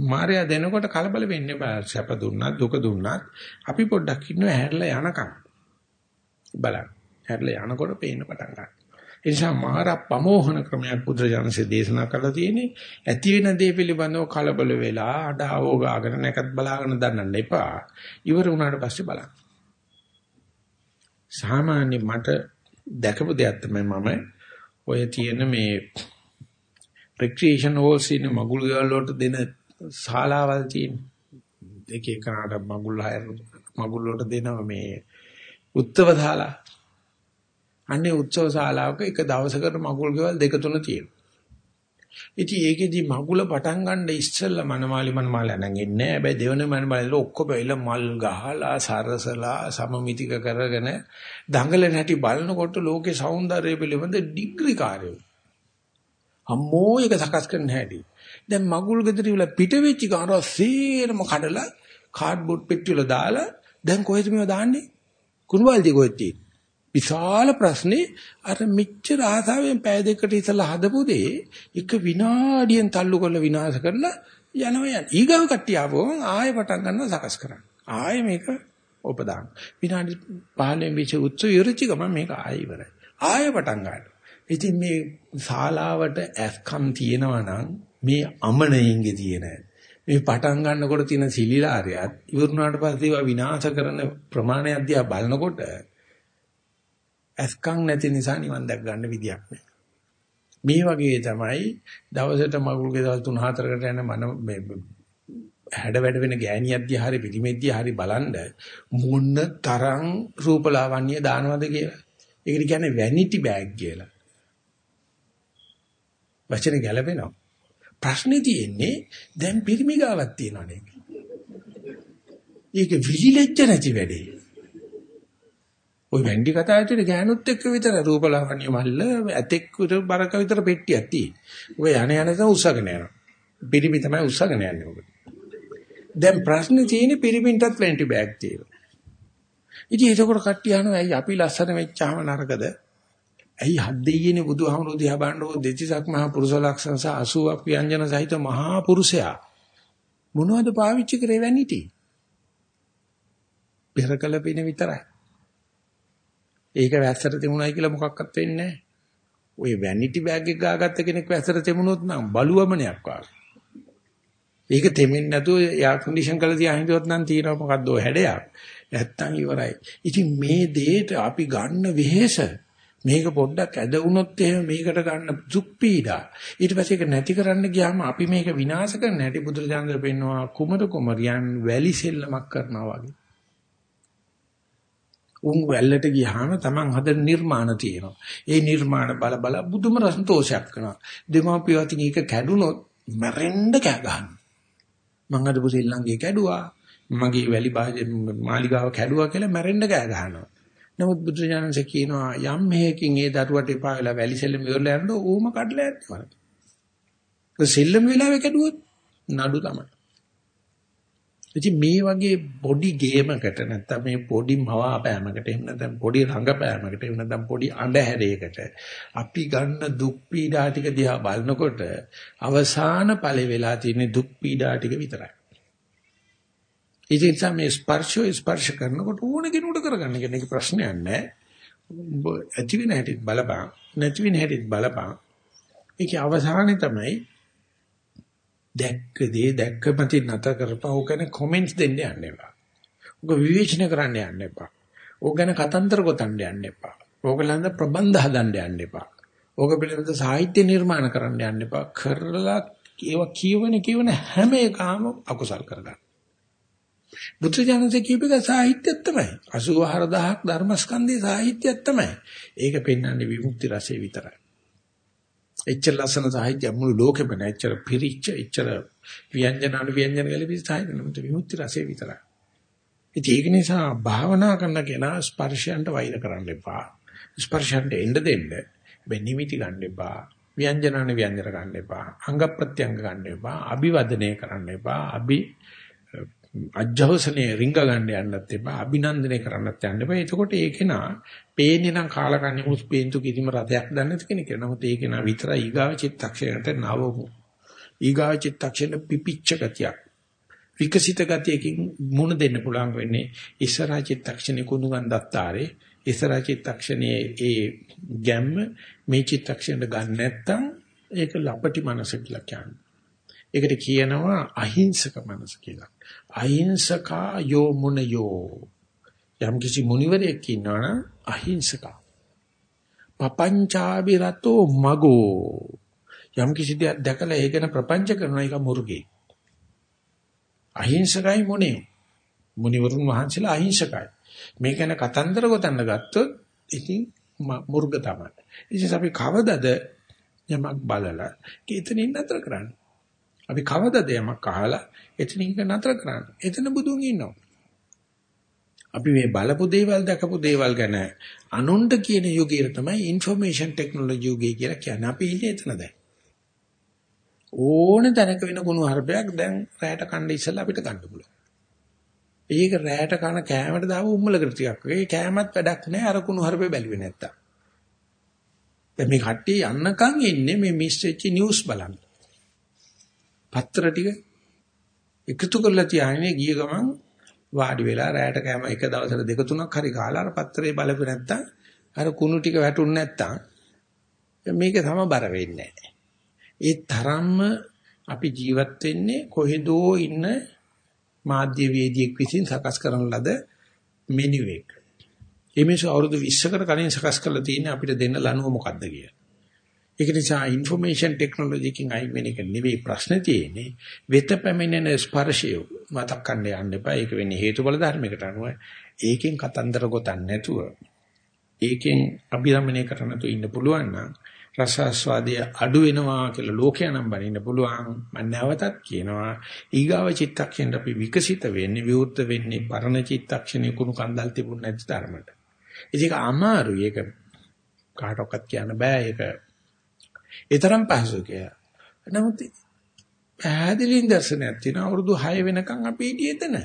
මායя දෙනකොට කලබල වෙන්නේ බෑ. සැප දුන්නත් දුක දුන්නත් අපි පොඩ්ඩක් ඉන්නවා හැරලා යනකම්. බලන්න. හැරලා යනකොට පේන්න පටන් ගන්නවා. ඒ නිසා මාර ප්‍රමෝහන ක්‍රමයක් බුදුරජාණන්සේ දේශනා කරලා තියෙන්නේ ඇති වෙන දේ පිළිබඳව කලබල වෙලා අඩාවෝ ගාගෙන නැකත් බලාගෙන දන්නන්න එපා. ඉවර වුණාට පස්සේ බලන්න. සාමාන්‍ය මට දැකපු දෙයක් තමයි මම ඔය තියෙන මේ රික්‍රියේෂන් හෝල්ස් ඉන්න මගුල් ගෙවල් වලට දෙන ශාලාවල් තියෙන එක එකනට මගුල් හයර මගුල් වලට දෙනවා මේ උත්සව ශාලා අන්නේ උත්සව ශාලාවක එක දවසකට මගුල් ගෙවල් දෙක තුන තියෙනවා. ඉතින් ඒකෙදි මගුල පටන් ගන්න ඉස්සෙල්ලා මනමාලි මනමාල නැන් ඉන්නේ හැබැයි දෙවන මනමාලි ඔක්කොම එල මල් ගහලා සරසලා සමමිතික කරගෙන දඟලන හැටි බලනකොට ලෝකේ సౌందර්යය පිළිබඳ ඩිග්‍රී කාර්යය අම්මෝ එක සකස් කරන්න හැටි. දැන් මගුල් ගෙදර ඉවල පිට වෙච්ච ගානව සේරම කඩලා කාඩ්බෝඩ් පෙට්ටි වල දාලා දැන් කොහෙද මේව දාන්නේ? කුණුවල්දී කොහෙද තියෙන්නේ? විශාල ප්‍රශ්නේ අර මෙච්චර ආසාවෙන් පැය දෙකකට ඉතලා හදපු දේ එක විනාඩියෙන් තල්ලු කරලා විනාශ කරලා යනවා යන. ඊගව කට්ටිය ආවම ආයෙ පටන් ගන්නවා සකස් කරන්න. ආයෙ මේක උපදාන. විනාඩි 15 විච උත්සව ඉවරචි ගමන් මේක ආයෙ ඉවරයි. ආයෙ පටන් ගන්නවා. ඉතින් මේ ශාලාවට ඇස්කම් තියෙනවා නම් මේ අමනයින්ගේ තියෙන මේ පටන් ගන්නකොට තියෙන සිලිලාරයත් ඉවරුනාට පස්සේ ඒවා විනාශ කරන ප්‍රමාණය අධ්‍යා බලනකොට ඇස්කම් නැති නිසා නිවන් දැක් ගන්න විදියක් නෑ. මේ වගේ තමයි දවසට මගුල් ගෙදල් 3-4කට යන මන මේ හැඩ වැඩ වෙන ගෑණියක්දී හරි පිළිමෙද්දී හරි බලන්න මොන තරම් රූපලාවන්‍ය දානවද කියලා. ඒකට කියන්නේ වැනිටි බෑග් කියලා. වචනේ ගැලපෙනවා. ප්‍රශ්නේ තියෙන්නේ දැන් පිරිමි ගාවක් තියෙනවනේ. ඒක විලිලැජ්ජ නැති වැඩේ. ওই වැන්ඩි කතා ඇතුලේ ගෑනුත් එක්ක විතර රූපලාවන්‍ය මල්ල ඇතෙක් විතර බරක විතර පෙට්ටියක් තියෙයි. ඔය යන යන තම උස්සගෙන යනවා. පිරිමි තමයි උස්සගෙන යන්නේ ඔබ. දැන් ප්‍රශ්නේ තියෙන්නේ පිරිමින්ටත් වැන්ටි බෑග් තියෙනවා. ඉතින් ඒකෝර කට්ටිය අහනවා ඇයි අපි ලස්සන වෙච්චාම නරකද? ඇයි හත් දෙයියනේ බුදුහාමුදුරු දිහා බලනකොට දෙතිසක් මහා පුරුෂ ලක්ෂණ සහ 80ක් ව්‍යංජන සහිත මහා පුරුෂයා මොනවද පාවිච්චි කරේ වැනිටි? පෙරකල පින විතරයි. ඒක වැස්සට තිබුණයි කියලා මොකක්වත් වෙන්නේ නැහැ. ඔය වැනිටි බෑග් එක ගාගත්ත කෙනෙක් වැස්සට තිබුණොත් නම් බලුවමනයක් වාගේ. ඒක තෙමෙන්නේ නැතුව එයාර් කන්ඩිෂන් කරලා තියා හිටියොත් නම් තියෙනවා මොකද්ද ඔය හැඩයක්. නැත්තම් ඉවරයි. ඉතින් මේ දෙයට අපි ගන්න වෙහෙස මේක පොඩ්ඩක් ඇද වුණොත් එහෙම මේකට ගන්න දුක් පීඩා. ඊට පස්සේ ඒක නැති කරන්න ගියාම අපි මේක විනාශ කරන්න හැටි බුදුරජාණන් පෙන්නවා කුමර කුමරියන් වැලි සෙල්ලමක් කරනවා වගේ. උන් වැල්ලට ගියාම Taman හදන නිර්මාණ තියෙනවා. ඒ නිර්මාණ බල බල බුදුම සන්තෝෂයක් කරනවා. දෙමාපිය අතින් එක කැඩුනොත් මැරෙන්න කෑ ගන්නවා. මං අද පුතේ ළඟේ කැඩුවා. මගේ වැලි මාලිගාව කැඩුවා කියලා මැරෙන්න කෑ ගහනවා. නමුත් බුදුරජාණන්සේ කියනවා යම් හේකින් ඒ දරුවට එපා වෙලා වැලි සෙල්ලම ඉවරලා යනකොට ඌම කඩලා යනවා. ඒ සෙල්ලම වෙලාවේ කැඩුවොත් නඩු තමයි. ඉතින් මේ වගේ පොඩි ගේමකට නැත්තම් මේ පොඩි මවාපෑමකට එහෙම නැත්නම් පොඩි රංගපෑමකට එහෙම නැත්නම් පොඩි අඳුරයකට අපි ගන්න දුක් පීඩා ටික දිහා බලනකොට අවසාන ඵලෙ වෙලා තියෙන දුක් පීඩා ටික විතරයි. ඒ නිසා මේ ස්පර්ශය ස්පර්ශ කරනකොට ඕන කෙනෙකුට කරගන්න කියන එක ප්‍රශ්නයක් නෑ. ඇති වෙන හැටිත් බලපං නැති වෙන හැටිත් බලපං. ඒකේ අවසානයේ තමයි දැක්ක දේ දැක්කපති නැත කරපුවා ඕක ගැන කොමෙන්ට්ස් දෙන්න යන්න එපා. ඕක විවේචන කරන්න යන්න එපා. ඕක ගැන කතන්දර ගොතන්න යන්න එපා. ඕක ළඟ ප්‍රබන්ධ හදන්න යන්න එපා. ඕක පිළිබඳ සාහිත්‍ය නිර්මාණ කරන්න යන්න එපා. කරලා ඒවා කියවන කියවන හැම එකම අකුසල් කරගන්න. බුදුජානක කියපේක සාහිත්‍යයක් තමයි. 84000ක් ධර්මස්කන්ධයේ සාහිත්‍යයක් තමයි. ඒක පෙන්වන්නේ විමුක්ති රසය විතරයි. එච්චර ලස්සන සාහිත්‍ය මුළු ලෝකෙම නැහැ. එච්චර පිරිච්ච, එච්චර ව්‍යංජන අනු ව්‍යංජන ගැලපි සාහිත්‍ය නෙමෙයි විමුක්ති රසය විතරයි. ඉතින් ඒක නිසා භාවනා කරන කෙනා ස්පර්ශයන්ට වෛර කරන්න එපා. ස්පර්ශයන්ට එන්න දෙන්න. බෙනිමිති ගන්න එපා. ව්‍යංජන අනු ව්‍යංජන ගන්න එපා. අංග ප්‍රත්‍යංග ගන්න එපා. අභිවදනය කරන්න එපා. අභි අජ්ජවසනේ රිංග ගන්න යන්නත් එපා අභිනන්දනය කරන්නත් යන්න එපා. එතකොට ඒකේ නා පේන්නේ නම් කාලකන්ණි මුස් පේන්තු කිසිම රතයක් දන්නේ නැති කෙනෙක්. නමුත් ඒකේ නා විතරයි ඊගාව චිත්තක්ෂණයට නවමු. ඊගාව චිත්තක්ෂණ පිපිච්ච ගතියක්. විකසිත ගතියකින් මුණ දෙන්න පුළුවන් වෙන්නේ ඉස්සරහ චිත්තක්ෂණේ කුණු ගන්ධත්තාරේ ඉස්සරහ චිත්තක්ෂණයේ ඒ ගැම්ම මේ චිත්තක්ෂණයට ගන්න නැත්තම් ඒක ලපටි මනස කියලා කියන්නේ ඒකට කියනවා අහිංසක මනස කියලා. අහිංසකා යෝ මුනයෝ. යම් කිසි මුනිවරයෙක් ඉන්නවනම් අහිංසකා. පපංචාබි රතෝ මගෝ. යම් කිසි දෙයක් දැකලා ඒක ගැන ප්‍රපංච කරන එක මුර්ගේ. අහිංසකයි මුනියෝ. මුනිවරුන් වහන්සේලා අහිංසකයි. මේක ගැන කතන්දර ගොතන්න ගත්තොත් ඉතින් මුර්ග තමයි. ඉතින් අපි කවදද යමක් බලලා කීතනින් නතර කරන්නේ? අපි කවදද යමක් අහලා එතනින් එක නතර කරන්නේ. එතන බුදුන් ඉන්නවා. අපි මේ බලපු දේවල් දැකපු දේවල් ගැන අනුන්ට කියන යුගය තමයි ইনফরমේෂන් ටෙක්නොලොජි යුගය කියලා කියන්නේ. අපි ඉන්නේ එතන දැන්. ඕන තැනක වෙන ගුණ හර්පයක් දැන් රැයට කන්න ඉස්සලා අපිට ගන්න පුළුවන්. ඒක රැයට කන කෑමට දාව උම්මලකට ටිකක්. ඒ කෑමත් වැඩක් නැහැ අර කුණු හර්පේ බැලුවේ නැත්තම්. දැන් මේ කට්ටිය යන්නකම් ඉන්නේ මේ මිස් වෙච්ච නිවුස් බලන්න. පත්‍ර ටික එකතු කරලා තියාගෙන ගිය ගමන් වාඩි වෙලා රැයට කෑම එක දවසට දෙක තුනක් හරි කාලා අර පත්‍රේ බලපෙ නැත්තම් අර කුණු ටික වැටුනේ නැත්තම් මේක සමබර වෙන්නේ නැහැ. ඒ තරම්ම අපි ජීවත් වෙන්නේ කොහෙදෝ ඉන්න මාධ්‍ය වේදිකෙක් විසින් සකස් කරන ලද මෙනු එක. මේ මිනිස්සු අවුරුදු 20කට කලින් සකස් කරලා තියෙන අපිට දෙන්න ලනුව මොකද්ද කියලා. ඒක නිසා ইনফෝමේෂන් ටෙක්නොලොජි එකකින් අයින් වෙන එක නෙවෙයි ප්‍රශ්නේ තියෙන්නේ. වෙත පැමිණෙන ස්පර්ශය මතක් කරන්න යන්න එපා. ඒක වෙන්නේ හේතුඵල ධර්මයකට අනුව. ඒකෙන් කතන්දර ගොතන්නේ නැතුව ඒකෙන් අභිරමණය කරන තු ඉන්න පුළුවන් නම් රසාස්වාදය අඩු වෙනවා කියලා ලෝකයන්ම් බලින්න පුළුවන්. මම නැවතත් කියනවා ඊගාව චිත්තක්ෂණ අපි විකසිත වෙන්නේ විවෘත වෙන්නේ පරණ චිත්තක්ෂණේ කුණු කන්දල් තිබුණ නැති ධර්මයට. ඒක අමාරුයි. ඒක කාටවත් කියන්න බෑ. ඒක ඒ තරම් පහසු කියලා. නමුත් පැහැදිලි දර්ශනයක් තියෙනවා අවුරුදු 6 වෙනකන් අපි හිටියේ එතන.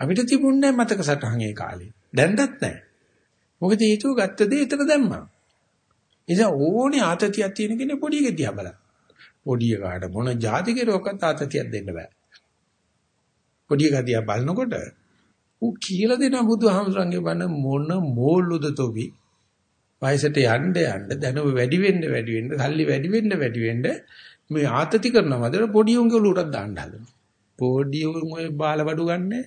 අපිට තිබුණේ මතක සටහන් ඒ කාලේ. දැන්වත් නැහැ. මොකද හේතුව ගත්ත දේ එතන දැම්මා. ඉතින් ඕනේ ආතතියක් තියෙන කෙනෙක් පොඩි එකක් දිහා බලන්න. පොඩි එකාට මොන જાති කෙරුවක්වත් ආතතියක් දෙන්න බෑ. පොඩි එකා දිහා බලනකොට ඌ කියලා දෙන බුදුහාමුදුරන්ගේ බණ මොන මෝල්ලුද තොවි වයසට යන්න යන්න දැනුම වැඩි වෙන්න වැඩි වෙන්න සල්ලි වැඩි වෙන්න වැඩි වෙන්න මේ ආතති කරනවද පොඩි උන්ගේ උලුටත් දාන්න හදනවා. පොඩි උන් ඔය බාලවඩු ගන්නෑ.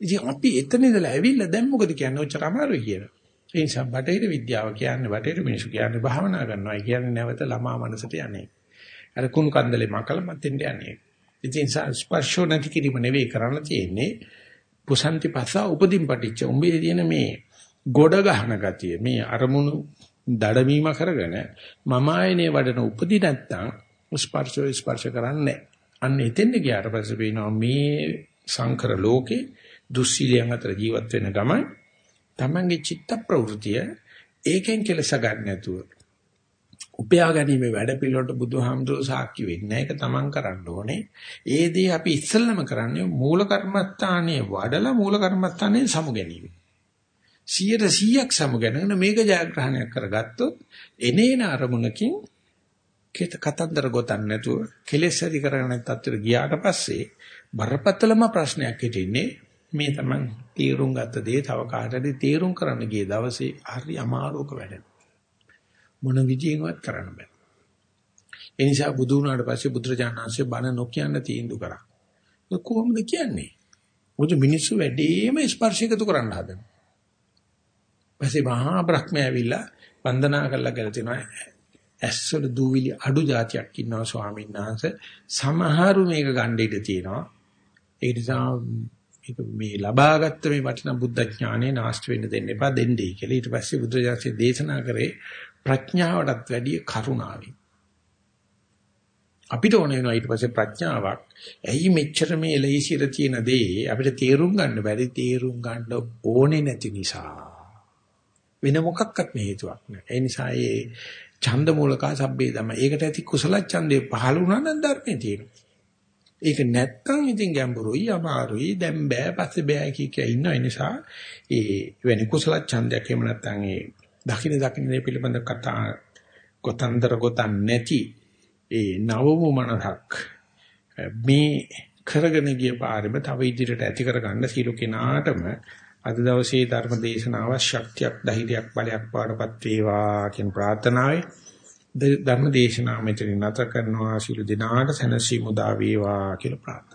ඉතින් අපි එතන ඉඳලා ඇවිල්ලා දැන් මොකද කියන්නේ ඔච්චර අමාරුයි කියලා. ඒ නිසා බටහිර විද්‍යාව කියන්නේ බටහිර මිනිස්සු කියන්නේ භාවනා කරනවා කියන්නේ නැවත ළමා මනසට යන්නේ. අර කුණු කන්දලේ මකල මතෙන්ට යන්නේ. ඉතින් ස්පර්ශෝ නැති කිරීම නෙවෙයි කරන්න තියෙන්නේ. පුසන්ති පස්ස උපදීන් පටිච්ච උඹේ තියෙන මේ ගොඩ ගහන ගතිය. මේ අරමුණු දඩමීම කරගෙන මම ආයනේ වඩන උපදි නැත්තම් ස්පර්ශෝ ස්පර්ශ කරන්නේ අන්න එතෙන්ද ගියාට පස්සේ පේනවා මේ සංකර ලෝකේ දුස්සීලයන් අතර ජීවත් වෙන ගමන් තමන්ගේ චිත්ත ප්‍රවෘතිය ඒකෙන් කෙලස ගන්න නැතුව උපයා ගැනීම වැඩ පිළිවෙලට බුදුහාමුදුරුවෝ සාක්ෂි වෙන්නේ ඒක තමන් කරන්න ඕනේ. ඒ දේ අපි ඉස්සෙල්ලම කරන්නේ මූල කර්මස්ථානයේ වඩලා මූල කර්මස්ථානයේ සමු ගැනීම 100%ක් සමුගැනගෙන මේක ජයග්‍රහණයක් කරගත්තොත් එනේන අරමුණකින් කෙත කතන්දර ගොතන්න නැතුව කෙලෙස් ඇති කරගෙන තත්ත්වයට ගියාට පස්සේ බරපතලම ප්‍රශ්නයක් හිටින්නේ මේ තමයි තීරුම් ගත්ත දේ තව කාටද තීරුම් කරන්න ගිය දවසේ හරි අමාරුක වැඩෙනවා. මොන විදියෙන්වත් කරන්න බෑ. ඒ නිසා බුදු වුණාට පස්සේ බුදුරජාණන් වහන්සේ බණ නොකියන්න තීන්දුව කරා. කොහොමද කියන්නේ? මොකද මිනිස්සු වැඩිම ස්පර්ශයකතු කරන්න හදනවා. පස්සේ මහා බ්‍රහ්මයා ඇවිල්ලා වන්දනා කරලා කියලා තිනවා ඇස්වල දූවිලි අඩු જાතියක් ඉන්නවා ස්වාමීන් වහන්සේ. සමහරු මේක ගන්න ඉඩ තියෙනවා. ඒ නිසා ඒක මේ ලබාගත්ත මේ වටිනා බුද්ධ ඥානෙ නාස්ති වෙන්න දෙන්න එපා දෙන්නේ කියලා. ඊට පස්සේ බුදුරජාණන්සේ දේශනා කරේ ප්‍රඥාවටත් වැඩිය කරුණාවෙන්. අපිට ඕන වෙනවා ඊට පස්සේ ප්‍රඥාවක්. ඇයි මෙච්චර මේ ලේසියට තියෙන දේ අපිට තේරුම් ගන්න බැරි තේරුම් ගන්න ඕනේ නැති නිසා. වෙන මොකක්වත් හේතුවක් නෑ. ඒ නිසා ඒ ඡන්ද මූලකා සබ්බේ තමයි. ඒකට ඇති කුසල ඡන්දේ පහළ වුණා නම් ධර්මයේ තියෙනවා. ඒක නැත්තම් ඉතින් ගැඹුරුයි අමාරුයි දැන් බෑ පස්සේ බෑ කිය කිය ඉන්න නිසා ඒ වෙන කුසල ඡන්දයක් එහෙම නැත්තම් ඒ දකින්න දකින්න පිළිබඳ කතා ගොතන්දර ගොතන් නැති ඒ නවම මනසක් මේ කරගෙන ගිය පාරෙම තව ඉදිරියට ඇති කරගන්න සීල කෙනාටම අද දවසේ ධර්ම දේශනාව ශක්තියක් ධෛර්යයක් බලයක් පාඩපත් වේවා කියන ප්‍රාර්ථනාවයි. ධර්ම දේශනාව මෙතන නැත කරනවා. සීල දිනාට සැනසීම උදා වේවා කියලා ප්‍රාර්ථනා